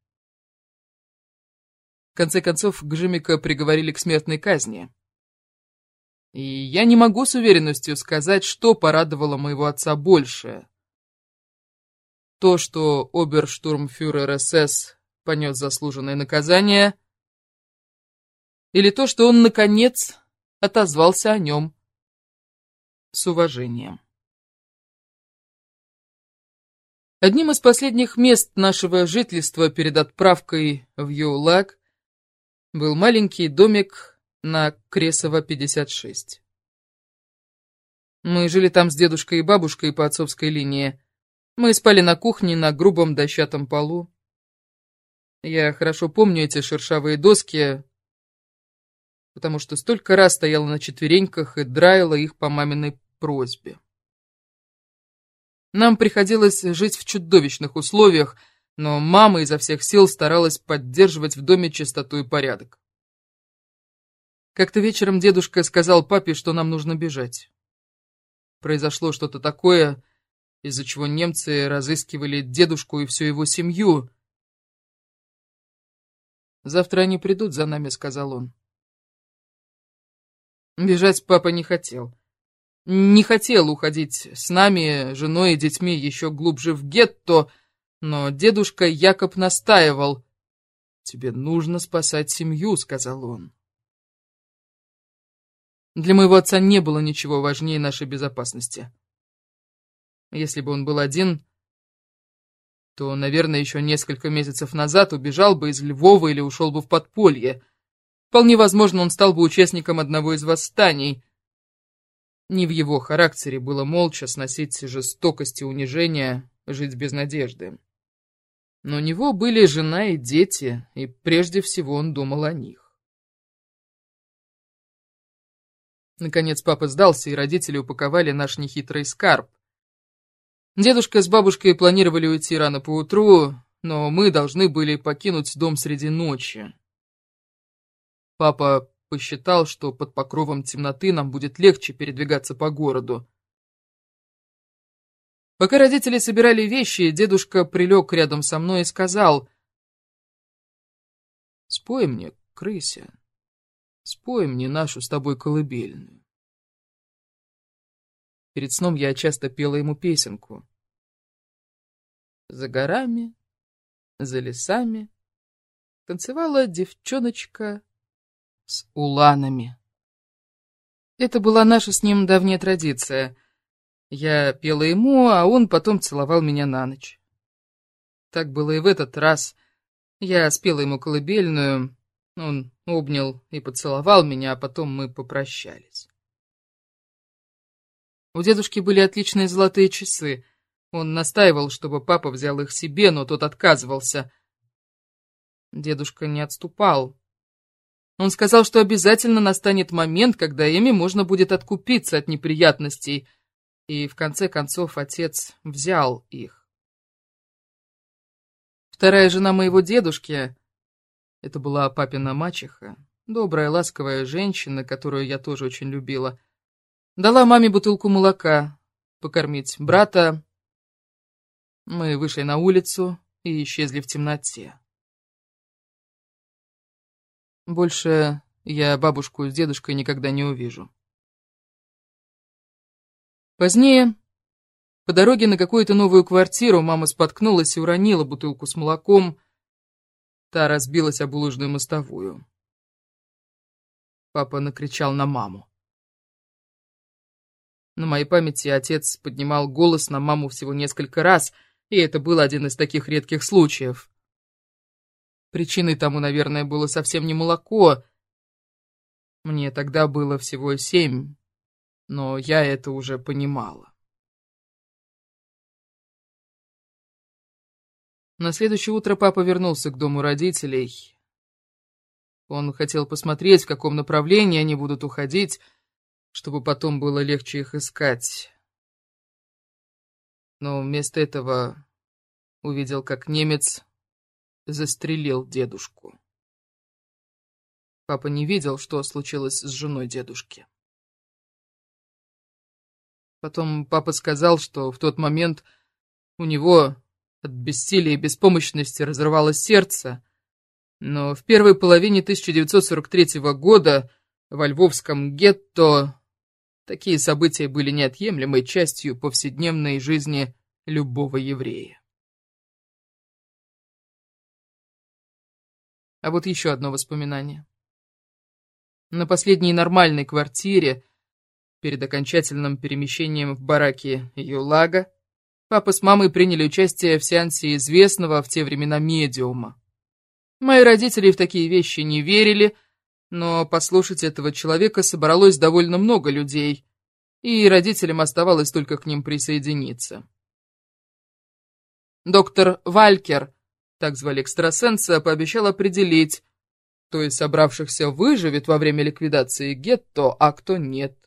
В конце концов, Гжимика приговорили к смертной казни. И я не могу с уверенностью сказать, что порадовало моего отца больше. То, что оберштурмфюрер СС понес заслуженное наказание, или то, что он, наконец, отозвался о нем с уважением. Одним из последних мест нашего жительства перед отправкой в Юлак был маленький домик на Кресово, 56. Мы жили там с дедушкой и бабушкой по отцовской линии. Мы спали на кухне на грубом дощатом полу. Я хорошо помню эти шершавые доски, потому что столько раз стояла на четвереньках и драила их по маминой просьбе. Нам приходилось жить в чудовищных условиях, но мама изо всех сил старалась поддерживать в доме чистоту и порядок. Как-то вечером дедушка сказал папе, что нам нужно бежать. Произошло что-то такое, из-за чего немцы разыскивали дедушку и всю его семью. «Завтра они придут за нами», — сказал он. Бежать папа не хотел. Не хотел уходить с нами, женой и детьми еще глубже в гетто, но дедушка Якоб настаивал. «Тебе нужно спасать семью», — сказал он. Для моего отца не было ничего важнее нашей безопасности. Если бы он был один, то, наверное, еще несколько месяцев назад убежал бы из Львова или ушел бы в подполье. Вполне возможно, он стал бы участником одного из восстаний. Не в его характере было молча сносить жестокость и унижение, жить без надежды. Но у него были жена и дети, и прежде всего он думал о них. Наконец папа сдался, и родители упаковали наш нехитрый скарб. Дедушка с бабушкой планировали уйти рано поутру, но мы должны были покинуть дом среди ночи. Папа посчитал, что под покровом темноты нам будет легче передвигаться по городу. Пока родители собирали вещи, дедушка прилег рядом со мной и сказал, «Спой мне, крыся, спой мне нашу с тобой колыбельную». Перед сном я часто пела ему песенку. За горами, за лесами танцевала девчоночка с уланами. Это была наша с ним давняя традиция — я пела ему, а он потом целовал меня на ночь. Так было и в этот раз. Я спела ему колыбельную, он обнял и поцеловал меня, а потом мы попрощались. У дедушки были отличные золотые часы. Он настаивал, чтобы папа взял их себе, но тот отказывался. Дедушка не отступал. Он сказал, что обязательно настанет момент, когда ими можно будет откупиться от неприятностей — И в конце концов отец взял их. Вторая жена моего дедушки, это была папина мачеха, добрая, ласковая женщина, которую я тоже очень любила, дала маме бутылку молока, покормить брата. Мы вышли на улицу и исчезли в темноте. Больше я бабушку с дедушкой никогда не увижу. Позднее, по дороге на какую-то новую квартиру, мама споткнулась и уронила бутылку с молоком. Та разбилась об улужную мостовую. Папа накричал на маму. На моей памяти отец поднимал голос на маму всего несколько раз, и это был один из таких редких случаев. Причиной тому, наверное, было совсем не молоко. Мне тогда было всего семь, но я это уже понимала. На следующее утро папа вернулся к дому родителей. Он хотел посмотреть, в каком направлении они будут уходить, чтобы потом было легче их искать. Но вместо этого увидел, как немец застрелил дедушку. Папа не видел, что случилось с женой дедушки. Потом папа сказал, что в тот момент у него от бессилия и беспомощности разрывалось сердце, но в первой половине 1943 года во львовском гетто такие события были неотъемлемой частью повседневной жизни любого еврея. А вот еще одно воспоминание. На последней нормальной квартире Перед окончательным перемещением в бараке Юлага папа с мамой приняли участие в сеансе известного в те времена медиума. Мои родители в такие вещи не верили, но послушать этого человека собралось довольно много людей, и родителям оставалось только к ним присоединиться. Доктор Валькер, так звали экстрасенса, пообещал определить, кто из собравшихся выживет во время ликвидации гетто, а кто нет.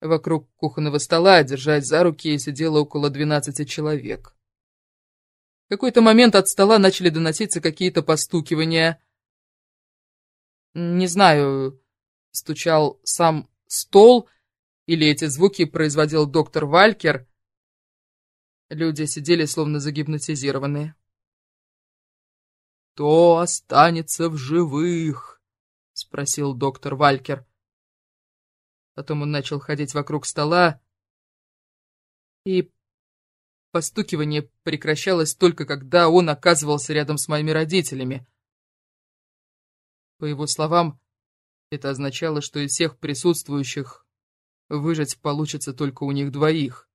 Вокруг кухонного стола, держась за руки, сидело около двенадцати человек. В какой-то момент от стола начали доноситься какие-то постукивания. Не знаю, стучал сам стол, или эти звуки производил доктор Валькер. Люди сидели словно загипнотизированные. «Кто останется в живых?» — спросил доктор Валькер. Потом он начал ходить вокруг стола, и постукивание прекращалось только когда он оказывался рядом с моими родителями. По его словам, это означало, что из всех присутствующих выжить получится только у них двоих.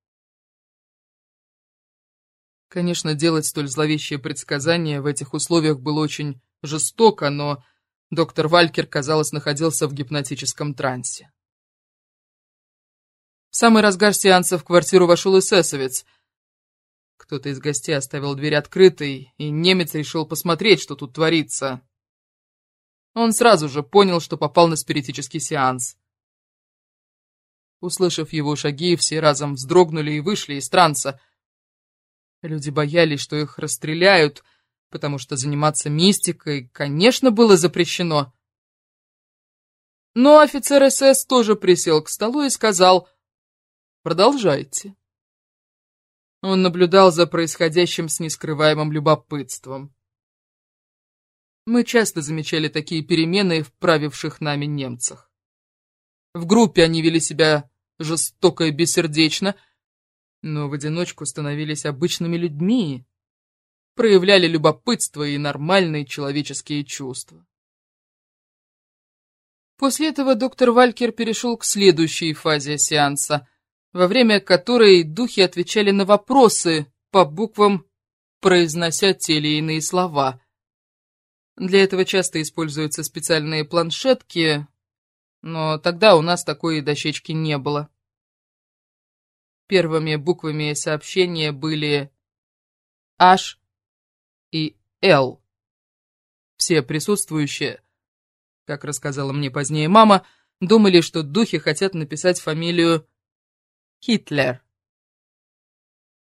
Конечно, делать столь зловещее предсказание в этих условиях было очень жестоко, но доктор Валькер, казалось, находился в гипнотическом трансе. В самый разгар сеанса в квартиру вошел эсэсовец. Кто-то из гостей оставил дверь открытой, и немец решил посмотреть, что тут творится. Он сразу же понял, что попал на спиритический сеанс. Услышав его шаги, все разом вздрогнули и вышли из транса. Люди боялись, что их расстреляют, потому что заниматься мистикой, конечно, было запрещено. Но офицер СС тоже присел к столу и сказал, Продолжайте. Он наблюдал за происходящим с нескрываемым любопытством. Мы часто замечали такие перемены в правивших нами немцах. В группе они вели себя жестоко и бессердечно, но в одиночку становились обычными людьми, проявляли любопытство и нормальные человеческие чувства. После этого доктор Валькер перешел к следующей фазе сеанса во время которой духи отвечали на вопросы по буквам, произнося те или иные слова. Для этого часто используются специальные планшетки, но тогда у нас такой дощечки не было. Первыми буквами сообщения были H и L. Все присутствующие, как рассказала мне позднее мама, думали, что духи хотят написать фамилию Хитлер.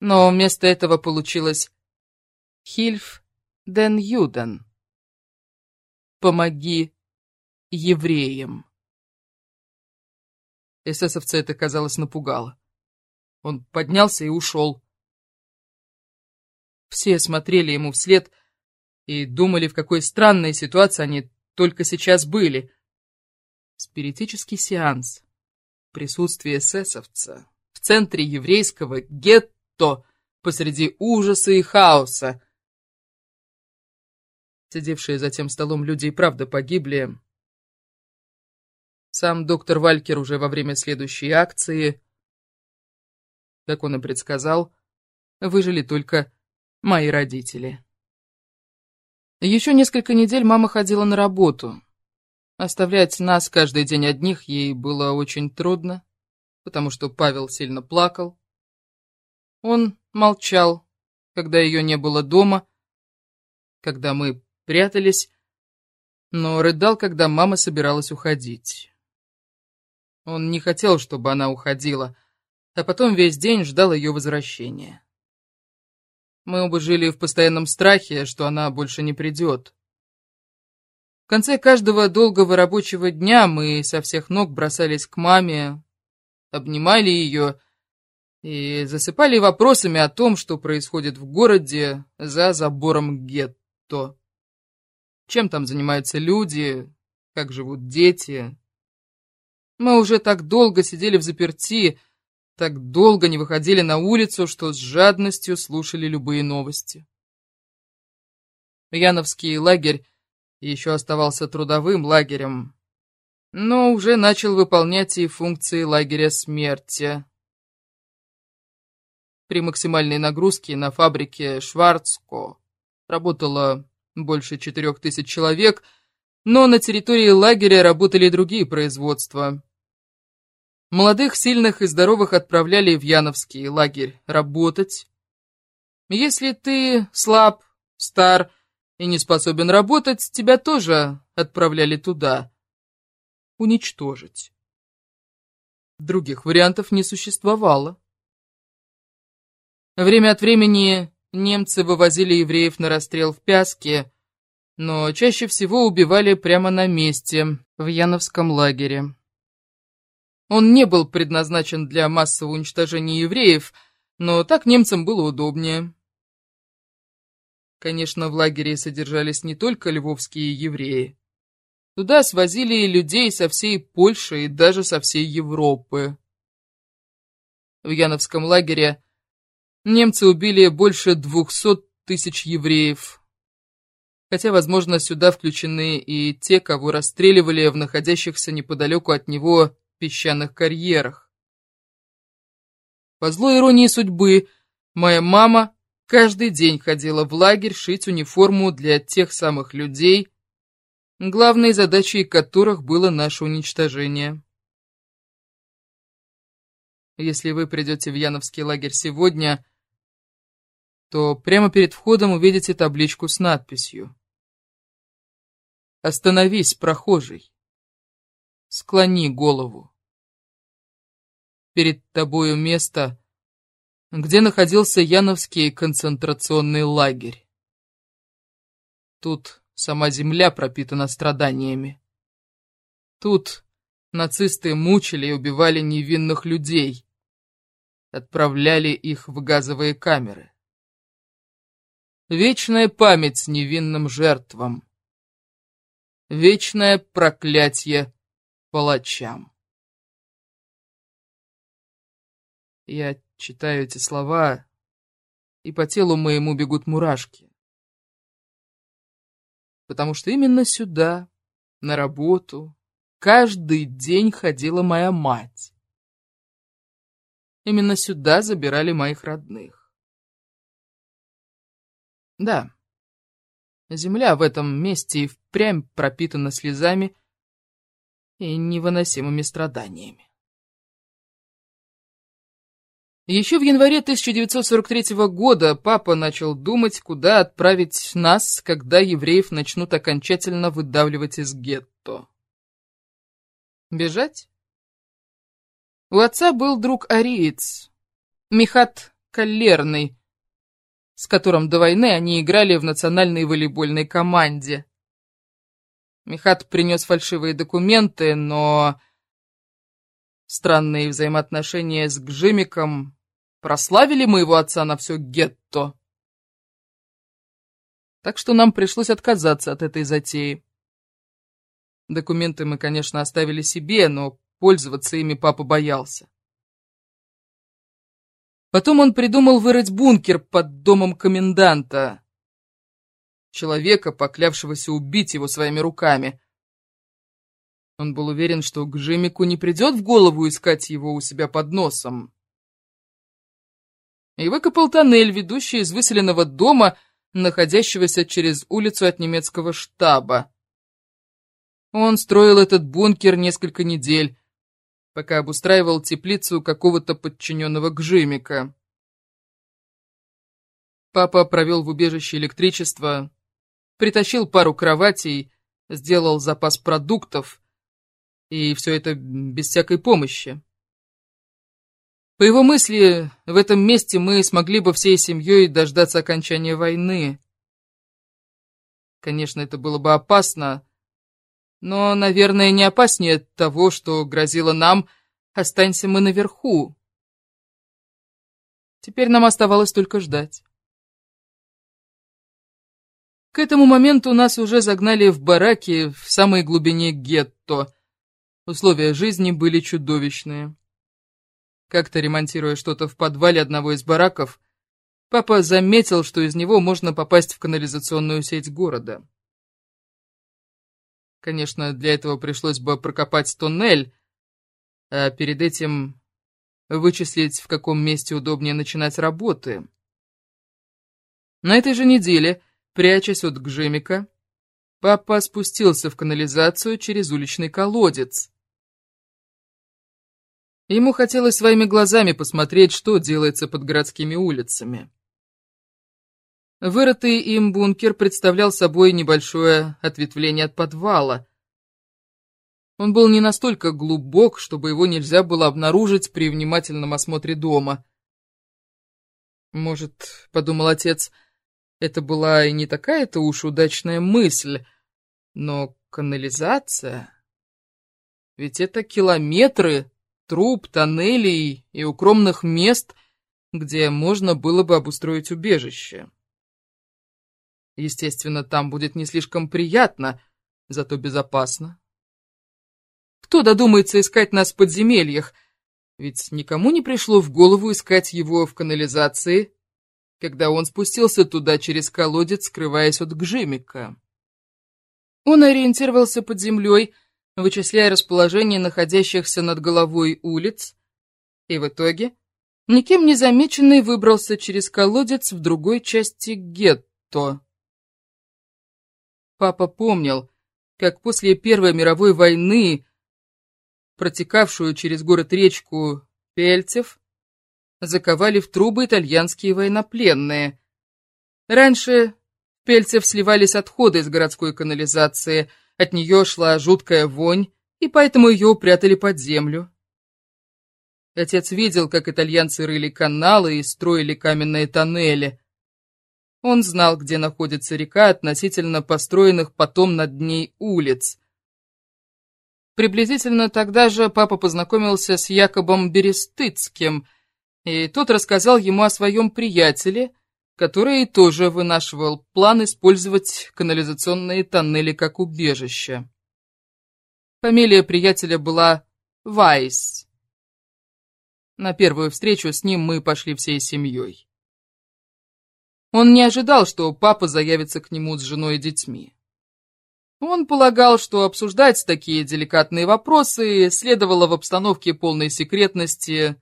Но вместо этого получилось Хильф ден Юден. Помоги евреям. Эсэсовца это, казалось, напугало. Он поднялся и ушел. Все смотрели ему вслед и думали, в какой странной ситуации они только сейчас были. Спиритический сеанс. Присутствие эсэсовца в центре еврейского гетто посреди ужаса и хаоса. Сидевшие за тем столом люди и правда погибли. Сам доктор Валькер уже во время следующей акции, как он и предсказал, выжили только мои родители. Еще несколько недель мама ходила на работу. Оставлять нас каждый день одних ей было очень трудно, потому что Павел сильно плакал. Он молчал, когда ее не было дома, когда мы прятались, но рыдал, когда мама собиралась уходить. Он не хотел, чтобы она уходила, а потом весь день ждал ее возвращения. Мы оба жили в постоянном страхе, что она больше не придет. В конце каждого долгого рабочего дня мы со всех ног бросались к маме, обнимали ее и засыпали вопросами о том, что происходит в городе за забором гетто. Чем там занимаются люди, как живут дети. Мы уже так долго сидели в заперти, так долго не выходили на улицу, что с жадностью слушали любые новости. Яновский лагерь еще оставался трудовым лагерем, но уже начал выполнять и функции лагеря смерти. При максимальной нагрузке на фабрике Шварцко работало больше четырех тысяч человек, но на территории лагеря работали другие производства. Молодых, сильных и здоровых отправляли в Яновский лагерь работать. Если ты слаб, стар и не способен работать, тебя тоже отправляли туда. Уничтожить. Других вариантов не существовало. Время от времени немцы вывозили евреев на расстрел в Пяске, но чаще всего убивали прямо на месте, в Яновском лагере. Он не был предназначен для массового уничтожения евреев, но так немцам было удобнее. Конечно, в лагере содержались не только львовские евреи. Туда свозили людей со всей Польши и даже со всей Европы. В Яновском лагере немцы убили больше двухсот тысяч евреев. Хотя, возможно, сюда включены и те, кого расстреливали в находящихся неподалеку от него песчаных карьерах. По злой иронии судьбы, моя мама каждый день ходила в лагерь шить униформу для тех самых людей, главной задачей которых было наше уничтожение. Если вы придете в Яновский лагерь сегодня, то прямо перед входом увидите табличку с надписью «Остановись, прохожий». Склони голову. Перед тобою место, где находился Яновский концентрационный лагерь. Тут сама земля пропитана страданиями. Тут нацисты мучили и убивали невинных людей, отправляли их в газовые камеры. Вечная память невинным жертвам. Вечное проклятие палачам. Я читаю эти слова, и по телу моему бегут мурашки. Потому что именно сюда, на работу, каждый день ходила моя мать. Именно сюда забирали моих родных. Да, земля в этом месте и впрямь пропитана слезами и невыносимыми страданиями. Еще в январе 1943 года папа начал думать, куда отправить нас, когда евреев начнут окончательно выдавливать из гетто. Бежать? У отца был друг ариец, Михат Каллерный, с которым до войны они играли в национальной волейбольной команде. Михат принес фальшивые документы, но странные взаимоотношения с Гжимиком прославили моего отца на все гетто. Так что нам пришлось отказаться от этой затеи. Документы мы, конечно, оставили себе, но пользоваться ими папа боялся. Потом он придумал вырыть бункер под домом коменданта. Человека, поклявшегося убить его своими руками. Он был уверен, что к Жимику не придет в голову искать его у себя под носом. И выкопал тоннель, ведущий из выселенного дома, находящегося через улицу от немецкого штаба. Он строил этот бункер несколько недель, пока обустраивал теплицу какого-то подчиненного Гжимика. Папа провел в убежище электричество, притащил пару кроватей, сделал запас продуктов, и все это без всякой помощи. По его мысли, в этом месте мы смогли бы всей семьей дождаться окончания войны. Конечно, это было бы опасно, но, наверное, не опаснее того, что грозило нам, останься мы наверху. Теперь нам оставалось только ждать. К этому моменту нас уже загнали в бараки в самой глубине гетто. Условия жизни были чудовищные. Как-то ремонтируя что-то в подвале одного из бараков, папа заметил, что из него можно попасть в канализационную сеть города. Конечно, для этого пришлось бы прокопать туннель, а перед этим вычислить, в каком месте удобнее начинать работы. На этой же неделе, прячась от Гжемика, папа спустился в канализацию через уличный колодец. Ему хотелось своими глазами посмотреть, что делается под городскими улицами. Вырытый им бункер представлял собой небольшое ответвление от подвала. Он был не настолько глубок, чтобы его нельзя было обнаружить при внимательном осмотре дома. Может, — подумал отец, — это была и не такая-то уж удачная мысль, но канализация... Ведь это километры труб, тоннелей и укромных мест, где можно было бы обустроить убежище. Естественно, там будет не слишком приятно, зато безопасно. Кто додумается искать нас в подземельях? Ведь никому не пришло в голову искать его в канализации, когда он спустился туда через колодец, скрываясь от Гжимика. Он ориентировался под землей, вычисляя расположение находящихся над головой улиц, и в итоге, никем не замеченный, выбрался через колодец в другой части гетто. Папа помнил, как после Первой мировой войны, протекавшую через город речку Пельцев, заковали в трубы итальянские военнопленные. Раньше в Пельцев сливались отходы из городской канализации, от нее шла жуткая вонь, и поэтому ее упрятали под землю. Отец видел, как итальянцы рыли каналы и строили каменные тоннели. Он знал, где находится река относительно построенных потом над ней улиц. Приблизительно тогда же папа познакомился с Якобом Берестыцким, и тот рассказал ему о своем приятеле, который тоже вынашивал план использовать канализационные тоннели как убежище. Фамилия приятеля была Вайс. На первую встречу с ним мы пошли всей семьей. Он не ожидал, что папа заявится к нему с женой и детьми. Он полагал, что обсуждать такие деликатные вопросы следовало в обстановке полной секретности.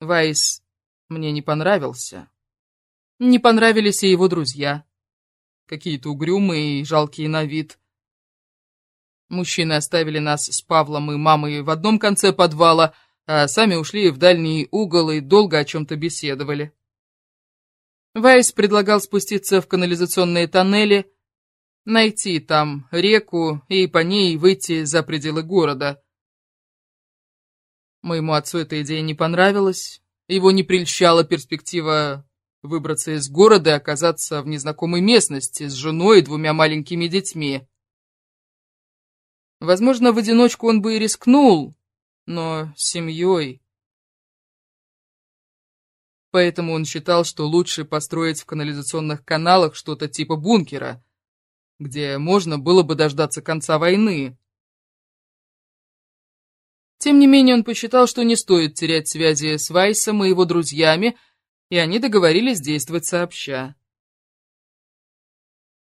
Вайс мне не понравился. Не понравились и его друзья. Какие-то угрюмые и жалкие на вид. Мужчины оставили нас с Павлом и мамой в одном конце подвала, а сами ушли в дальний угол и долго о чем-то беседовали. Вайс предлагал спуститься в канализационные тоннели, найти там реку и по ней выйти за пределы города. Моему отцу эта идея не понравилась. Его не прельщала перспектива выбраться из города и оказаться в незнакомой местности с женой и двумя маленькими детьми. Возможно, в одиночку он бы и рискнул, но с семьей... Поэтому он считал, что лучше построить в канализационных каналах что-то типа бункера, где можно было бы дождаться конца войны. Тем не менее, он посчитал, что не стоит терять связи с Вайсом и его друзьями, и они договорились действовать сообща.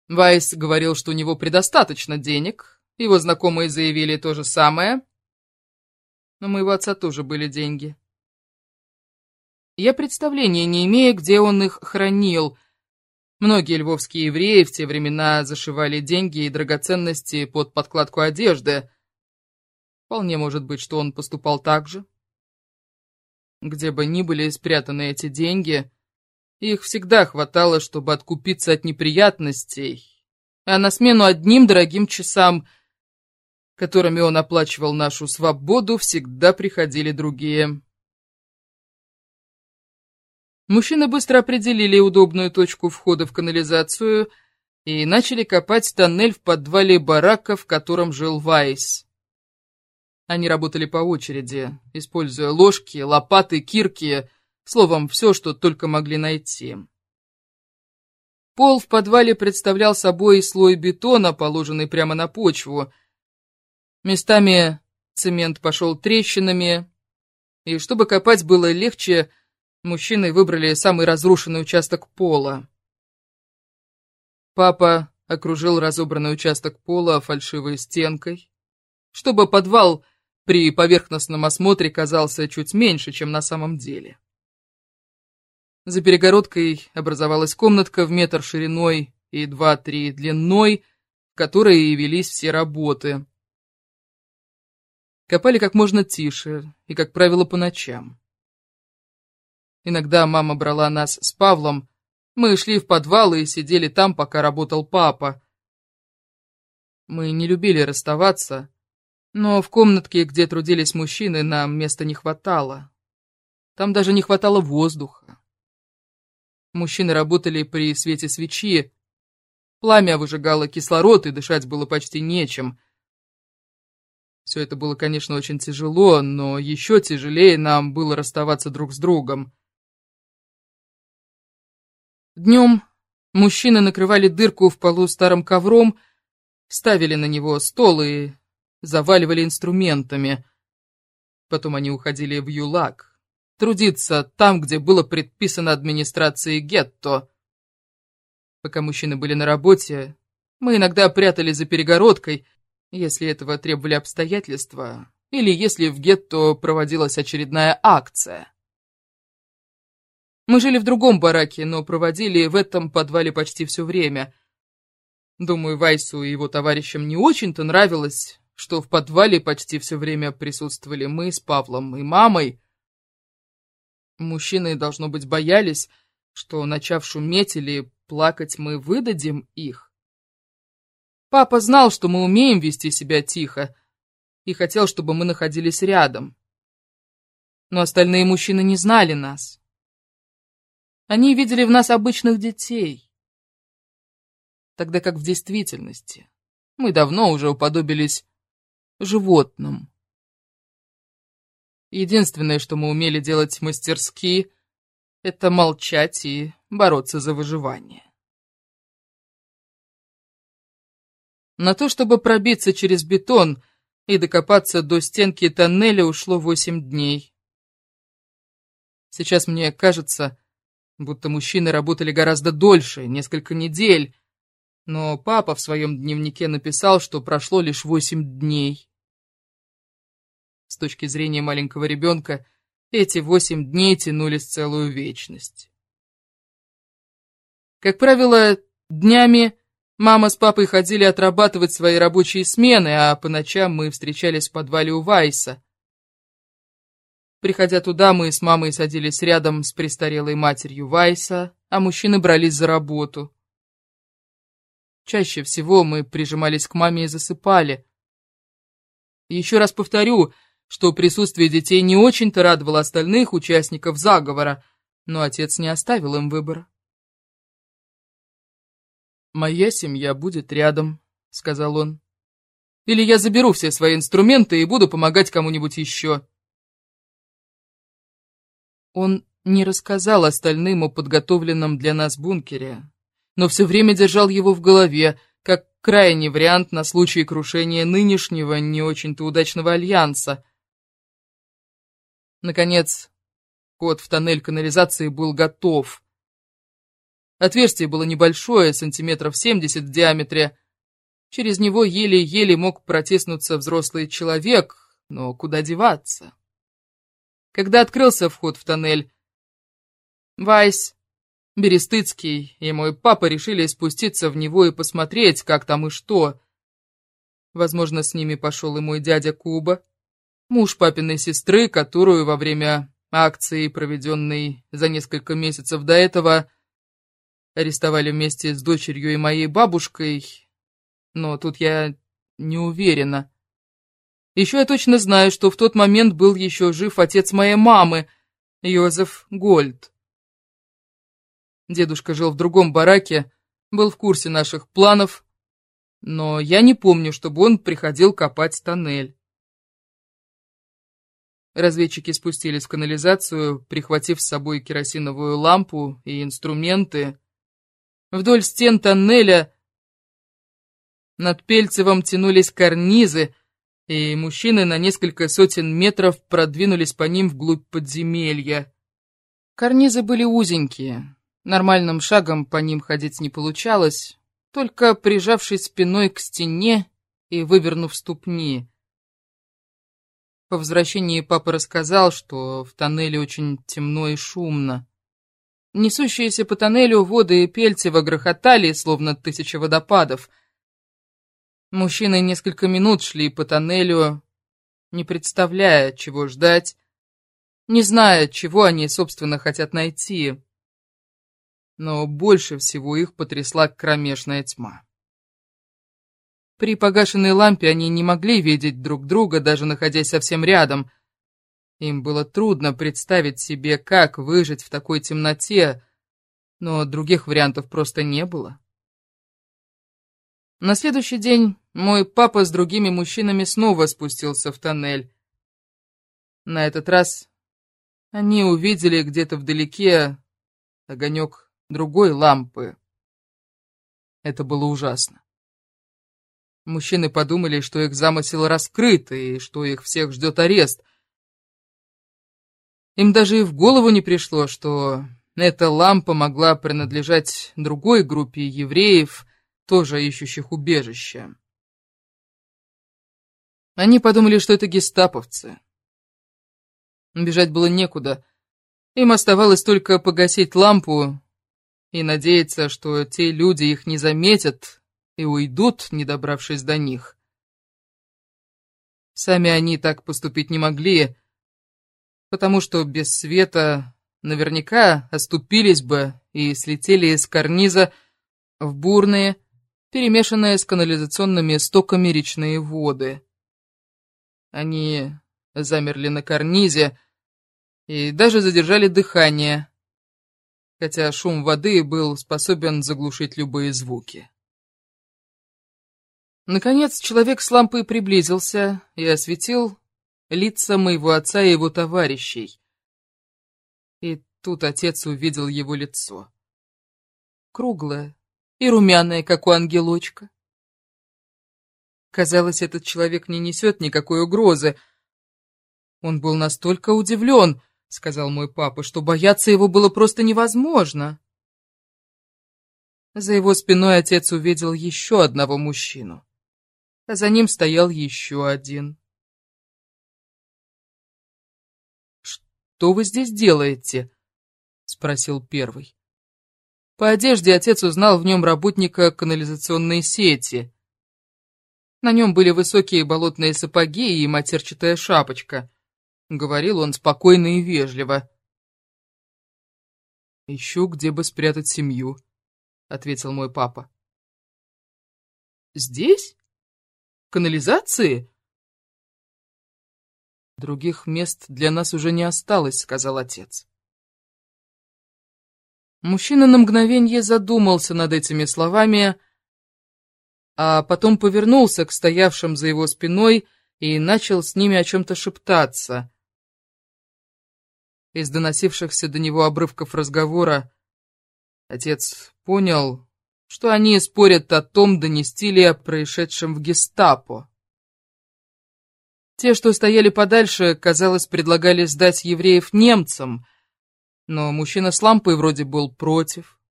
Вайс говорил, что у него предостаточно денег, его знакомые заявили то же самое, но у моего отца тоже были деньги. Я представления не имею, где он их хранил. Многие львовские евреи в те времена зашивали деньги и драгоценности под подкладку одежды. Вполне может быть, что он поступал так же. Где бы ни были спрятаны эти деньги, их всегда хватало, чтобы откупиться от неприятностей, а на смену одним дорогим часам, которыми он оплачивал нашу свободу, всегда приходили другие. Мужчины быстро определили удобную точку входа в канализацию и начали копать тоннель в подвале барака, в котором жил Вайс. Они работали по очереди, используя ложки, лопаты, кирки, словом, все, что только могли найти. Пол в подвале представлял собой слой бетона, положенный прямо на почву. Местами цемент пошел трещинами, и чтобы копать было легче, Мужчины выбрали самый разрушенный участок пола. Папа окружил разобранный участок пола фальшивой стенкой, чтобы подвал при поверхностном осмотре казался чуть меньше, чем на самом деле. За перегородкой образовалась комнатка в метр шириной и два-три длиной, в которой и велись все работы. Копали как можно тише и, как правило, по ночам. Иногда мама брала нас с Павлом. Мы шли в подвал и сидели там, пока работал папа. Мы не любили расставаться, но в комнатке, где трудились мужчины, нам места не хватало. Там даже не хватало воздуха. Мужчины работали при свете свечи. Пламя выжигало кислород, и дышать было почти нечем. Все это было, конечно, очень тяжело, но еще тяжелее нам было расставаться друг с другом. Днем мужчины накрывали дырку в полу старым ковром, ставили на него стол и заваливали инструментами. Потом они уходили в ЮЛАК, трудиться там, где было предписано администрацией гетто. Пока мужчины были на работе, мы иногда прятались за перегородкой, если этого требовали обстоятельства, или если в гетто проводилась очередная акция. Мы жили в другом бараке, но проводили в этом подвале почти все время. Думаю, Вайсу и его товарищам не очень-то нравилось, что в подвале почти все время присутствовали мы с Павлом и мамой. Мужчины, должно быть, боялись, что, начав шуметь или плакать, мы выдадим их. Папа знал, что мы умеем вести себя тихо, и хотел, чтобы мы находились рядом. Но остальные мужчины не знали нас. Они видели в нас обычных детей. Тогда как в действительности мы давно уже уподобились животным. Единственное, что мы умели делать мастерски, это молчать и бороться за выживание. На то, чтобы пробиться через бетон и докопаться до стенки тоннеля, ушло восемь дней. Сейчас мне кажется, будто мужчины работали гораздо дольше, несколько недель, но папа в своем дневнике написал, что прошло лишь восемь дней. С точки зрения маленького ребенка, эти восемь дней тянулись целую вечность. Как правило, днями мама с папой ходили отрабатывать свои рабочие смены, а по ночам мы встречались в подвале у Вайса. Приходя туда, мы с мамой садились рядом с престарелой матерью Вайса, а мужчины брались за работу. Чаще всего мы прижимались к маме и засыпали. еще раз повторю, что присутствие детей не очень-то радовало остальных участников заговора, но отец не оставил им выбора. «Моя семья будет рядом», — сказал он. «Или я заберу все свои инструменты и буду помогать кому-нибудь еще». Он не рассказал остальным о подготовленном для нас бункере, но все время держал его в голове, как крайний вариант на случай крушения нынешнего не очень-то удачного альянса. Наконец, ход в тоннель канализации был готов. Отверстие было небольшое, сантиметров 70 в диаметре. Через него еле-еле мог протиснуться взрослый человек, но куда деваться? Когда открылся вход в тоннель, Вайс, Берестыцкий и мой папа решили спуститься в него и посмотреть, как там и что. Возможно, с ними пошел и мой дядя Куба, муж папиной сестры, которую во время акции, проведенной за несколько месяцев до этого, арестовали вместе с дочерью и моей бабушкой, но тут я не уверена. Еще я точно знаю, что в тот момент был еще жив отец моей мамы, Йозеф Гольд. Дедушка жил в другом бараке, был в курсе наших планов, но я не помню, чтобы он приходил копать тоннель. Разведчики спустились в канализацию, прихватив с собой керосиновую лампу и инструменты, Вдоль стен тоннеля над Пельцевым тянулись карнизы, и мужчины на несколько сотен метров продвинулись по ним вглубь подземелья. Карнизы были узенькие, нормальным шагом по ним ходить не получалось, только прижавшись спиной к стене и вывернув ступни. По возвращении папа рассказал, что в тоннеле очень темно и шумно. Несущиеся по тоннелю воды и Пельцева грохотали, словно тысяча водопадов. Мужчины несколько минут шли по тоннелю, не представляя, чего ждать, не зная, чего они, собственно, хотят найти. Но больше всего их потрясла кромешная тьма. При погашенной лампе они не могли видеть друг друга, даже находясь совсем рядом — им было трудно представить себе, как выжить в такой темноте, но других вариантов просто не было. На следующий день мой папа с другими мужчинами снова спустился в тоннель. На этот раз они увидели где-то вдалеке огонек другой лампы. Это было ужасно. Мужчины подумали, что их замысел раскрыт и что их всех ждет арест. Им даже и в голову не пришло, что эта лампа могла принадлежать другой группе евреев, тоже ищущих убежище. Они подумали, что это гестаповцы. Бежать было некуда. Им оставалось только погасить лампу и надеяться, что те люди их не заметят и уйдут, не добравшись до них. Сами они так поступить не могли, потому что без света наверняка оступились бы и слетели с карниза в бурные, перемешанные с канализационными стоками речные воды. Они замерли на карнизе и даже задержали дыхание, хотя шум воды был способен заглушить любые звуки. Наконец человек с лампой приблизился и осветил лица моего отца и его товарищей. И тут отец увидел его лицо. Круглое и румяное, как у ангелочка. Казалось, этот человек не несет никакой угрозы. Он был настолько удивлен, — сказал мой папа, — что бояться его было просто невозможно. За его спиной отец увидел еще одного мужчину, а за ним стоял еще один. что вы здесь делаете?» — спросил первый. По одежде отец узнал в нем работника канализационной сети. На нем были высокие болотные сапоги и матерчатая шапочка. Говорил он спокойно и вежливо. «Ищу, где бы спрятать семью», — ответил мой папа. «Здесь? Канализации?» Других мест для нас уже не осталось, сказал отец. Мужчина на мгновение задумался над этими словами, а потом повернулся к стоявшим за его спиной и начал с ними о чем-то шептаться. Из доносившихся до него обрывков разговора отец понял, что они спорят о том, донести ли о происшедшем в гестапо. Те, что стояли подальше, казалось, предлагали сдать евреев немцам, но мужчина с лампой вроде был против.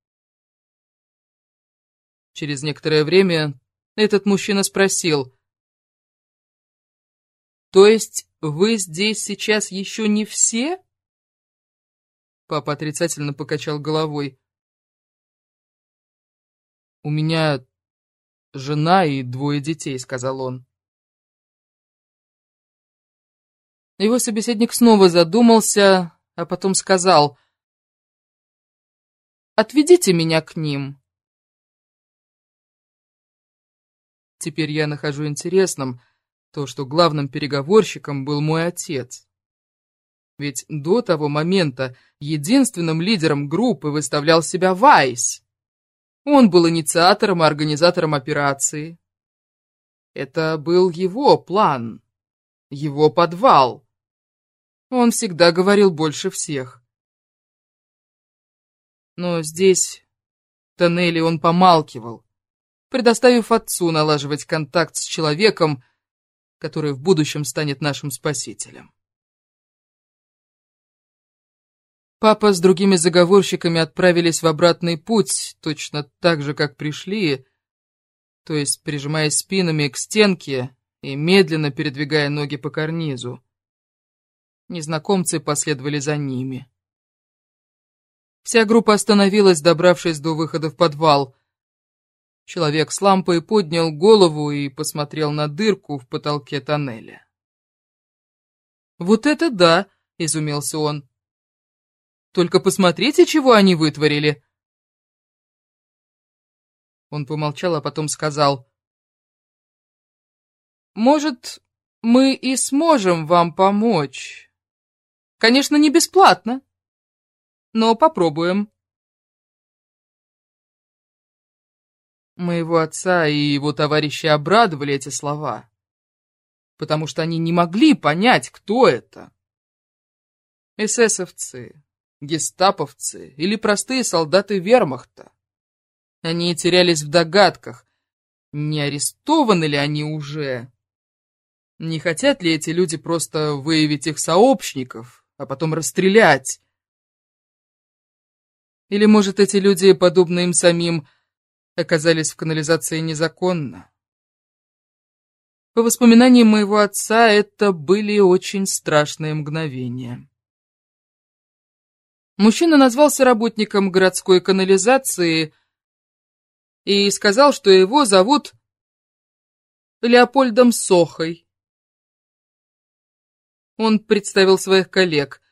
Через некоторое время этот мужчина спросил, «То есть вы здесь сейчас еще не все?» Папа отрицательно покачал головой. «У меня жена и двое детей», — сказал он. Его собеседник снова задумался, а потом сказал, «Отведите меня к ним». Теперь я нахожу интересным то, что главным переговорщиком был мой отец. Ведь до того момента единственным лидером группы выставлял себя Вайс. Он был инициатором и организатором операции. Это был его план, его подвал. Он всегда говорил больше всех. Но здесь, в тоннеле, он помалкивал, предоставив отцу налаживать контакт с человеком, который в будущем станет нашим спасителем. Папа с другими заговорщиками отправились в обратный путь, точно так же, как пришли, то есть прижимаясь спинами к стенке и медленно передвигая ноги по карнизу. Незнакомцы последовали за ними. Вся группа остановилась, добравшись до выхода в подвал. Человек с лампой поднял голову и посмотрел на дырку в потолке тоннеля. «Вот это да!» — изумился он. «Только посмотрите, чего они вытворили!» Он помолчал, а потом сказал. «Может, мы и сможем вам помочь?» Конечно, не бесплатно, но попробуем. Моего отца и его товарища обрадовали эти слова, потому что они не могли понять, кто это. Эсэсовцы, гестаповцы или простые солдаты вермахта. Они терялись в догадках, не арестованы ли они уже, не хотят ли эти люди просто выявить их сообщников, а потом расстрелять. Или, может, эти люди, подобные им самим, оказались в канализации незаконно? По воспоминаниям моего отца, это были очень страшные мгновения. Мужчина назвался работником городской канализации и сказал, что его зовут Леопольдом Сохой. Он представил своих коллег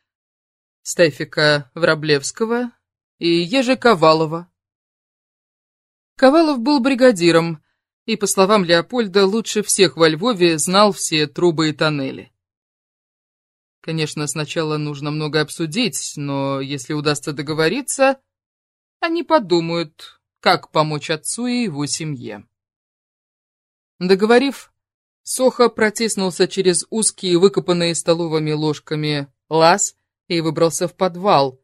Стефика Враблевского и Ежи Ковалова. Ковалов был бригадиром и, по словам Леопольда, лучше всех во Львове знал все трубы и тоннели. Конечно, сначала нужно много обсудить, но если удастся договориться, они подумают, как помочь отцу и его семье. Договорив, Соха протиснулся через узкие, выкопанные столовыми ложками лаз и выбрался в подвал.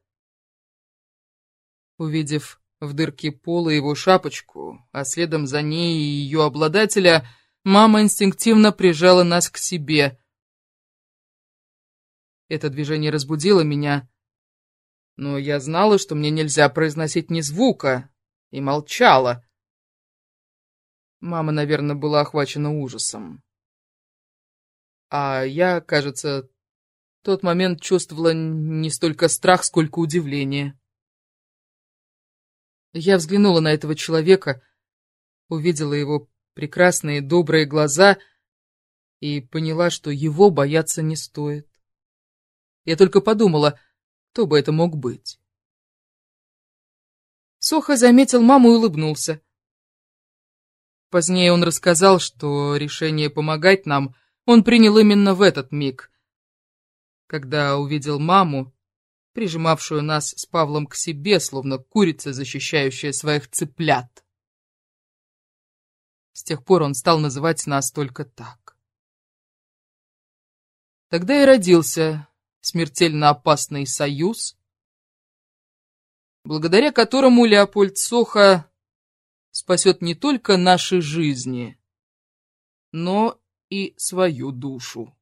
Увидев в дырке пола его шапочку, а следом за ней и ее обладателя, мама инстинктивно прижала нас к себе. Это движение разбудило меня, но я знала, что мне нельзя произносить ни звука, и молчала. Мама, наверное, была охвачена ужасом. А я, кажется, тот момент чувствовала не столько страх, сколько удивление. Я взглянула на этого человека, увидела его прекрасные добрые глаза и поняла, что его бояться не стоит. Я только подумала, кто бы это мог быть. Соха заметил маму и улыбнулся. Позднее он рассказал, что решение помогать нам он принял именно в этот миг, когда увидел маму, прижимавшую нас с Павлом к себе, словно курица, защищающая своих цыплят. С тех пор он стал называть нас только так. Тогда и родился смертельно опасный союз, благодаря которому Леопольд Соха спасет не только наши жизни, но и свою душу.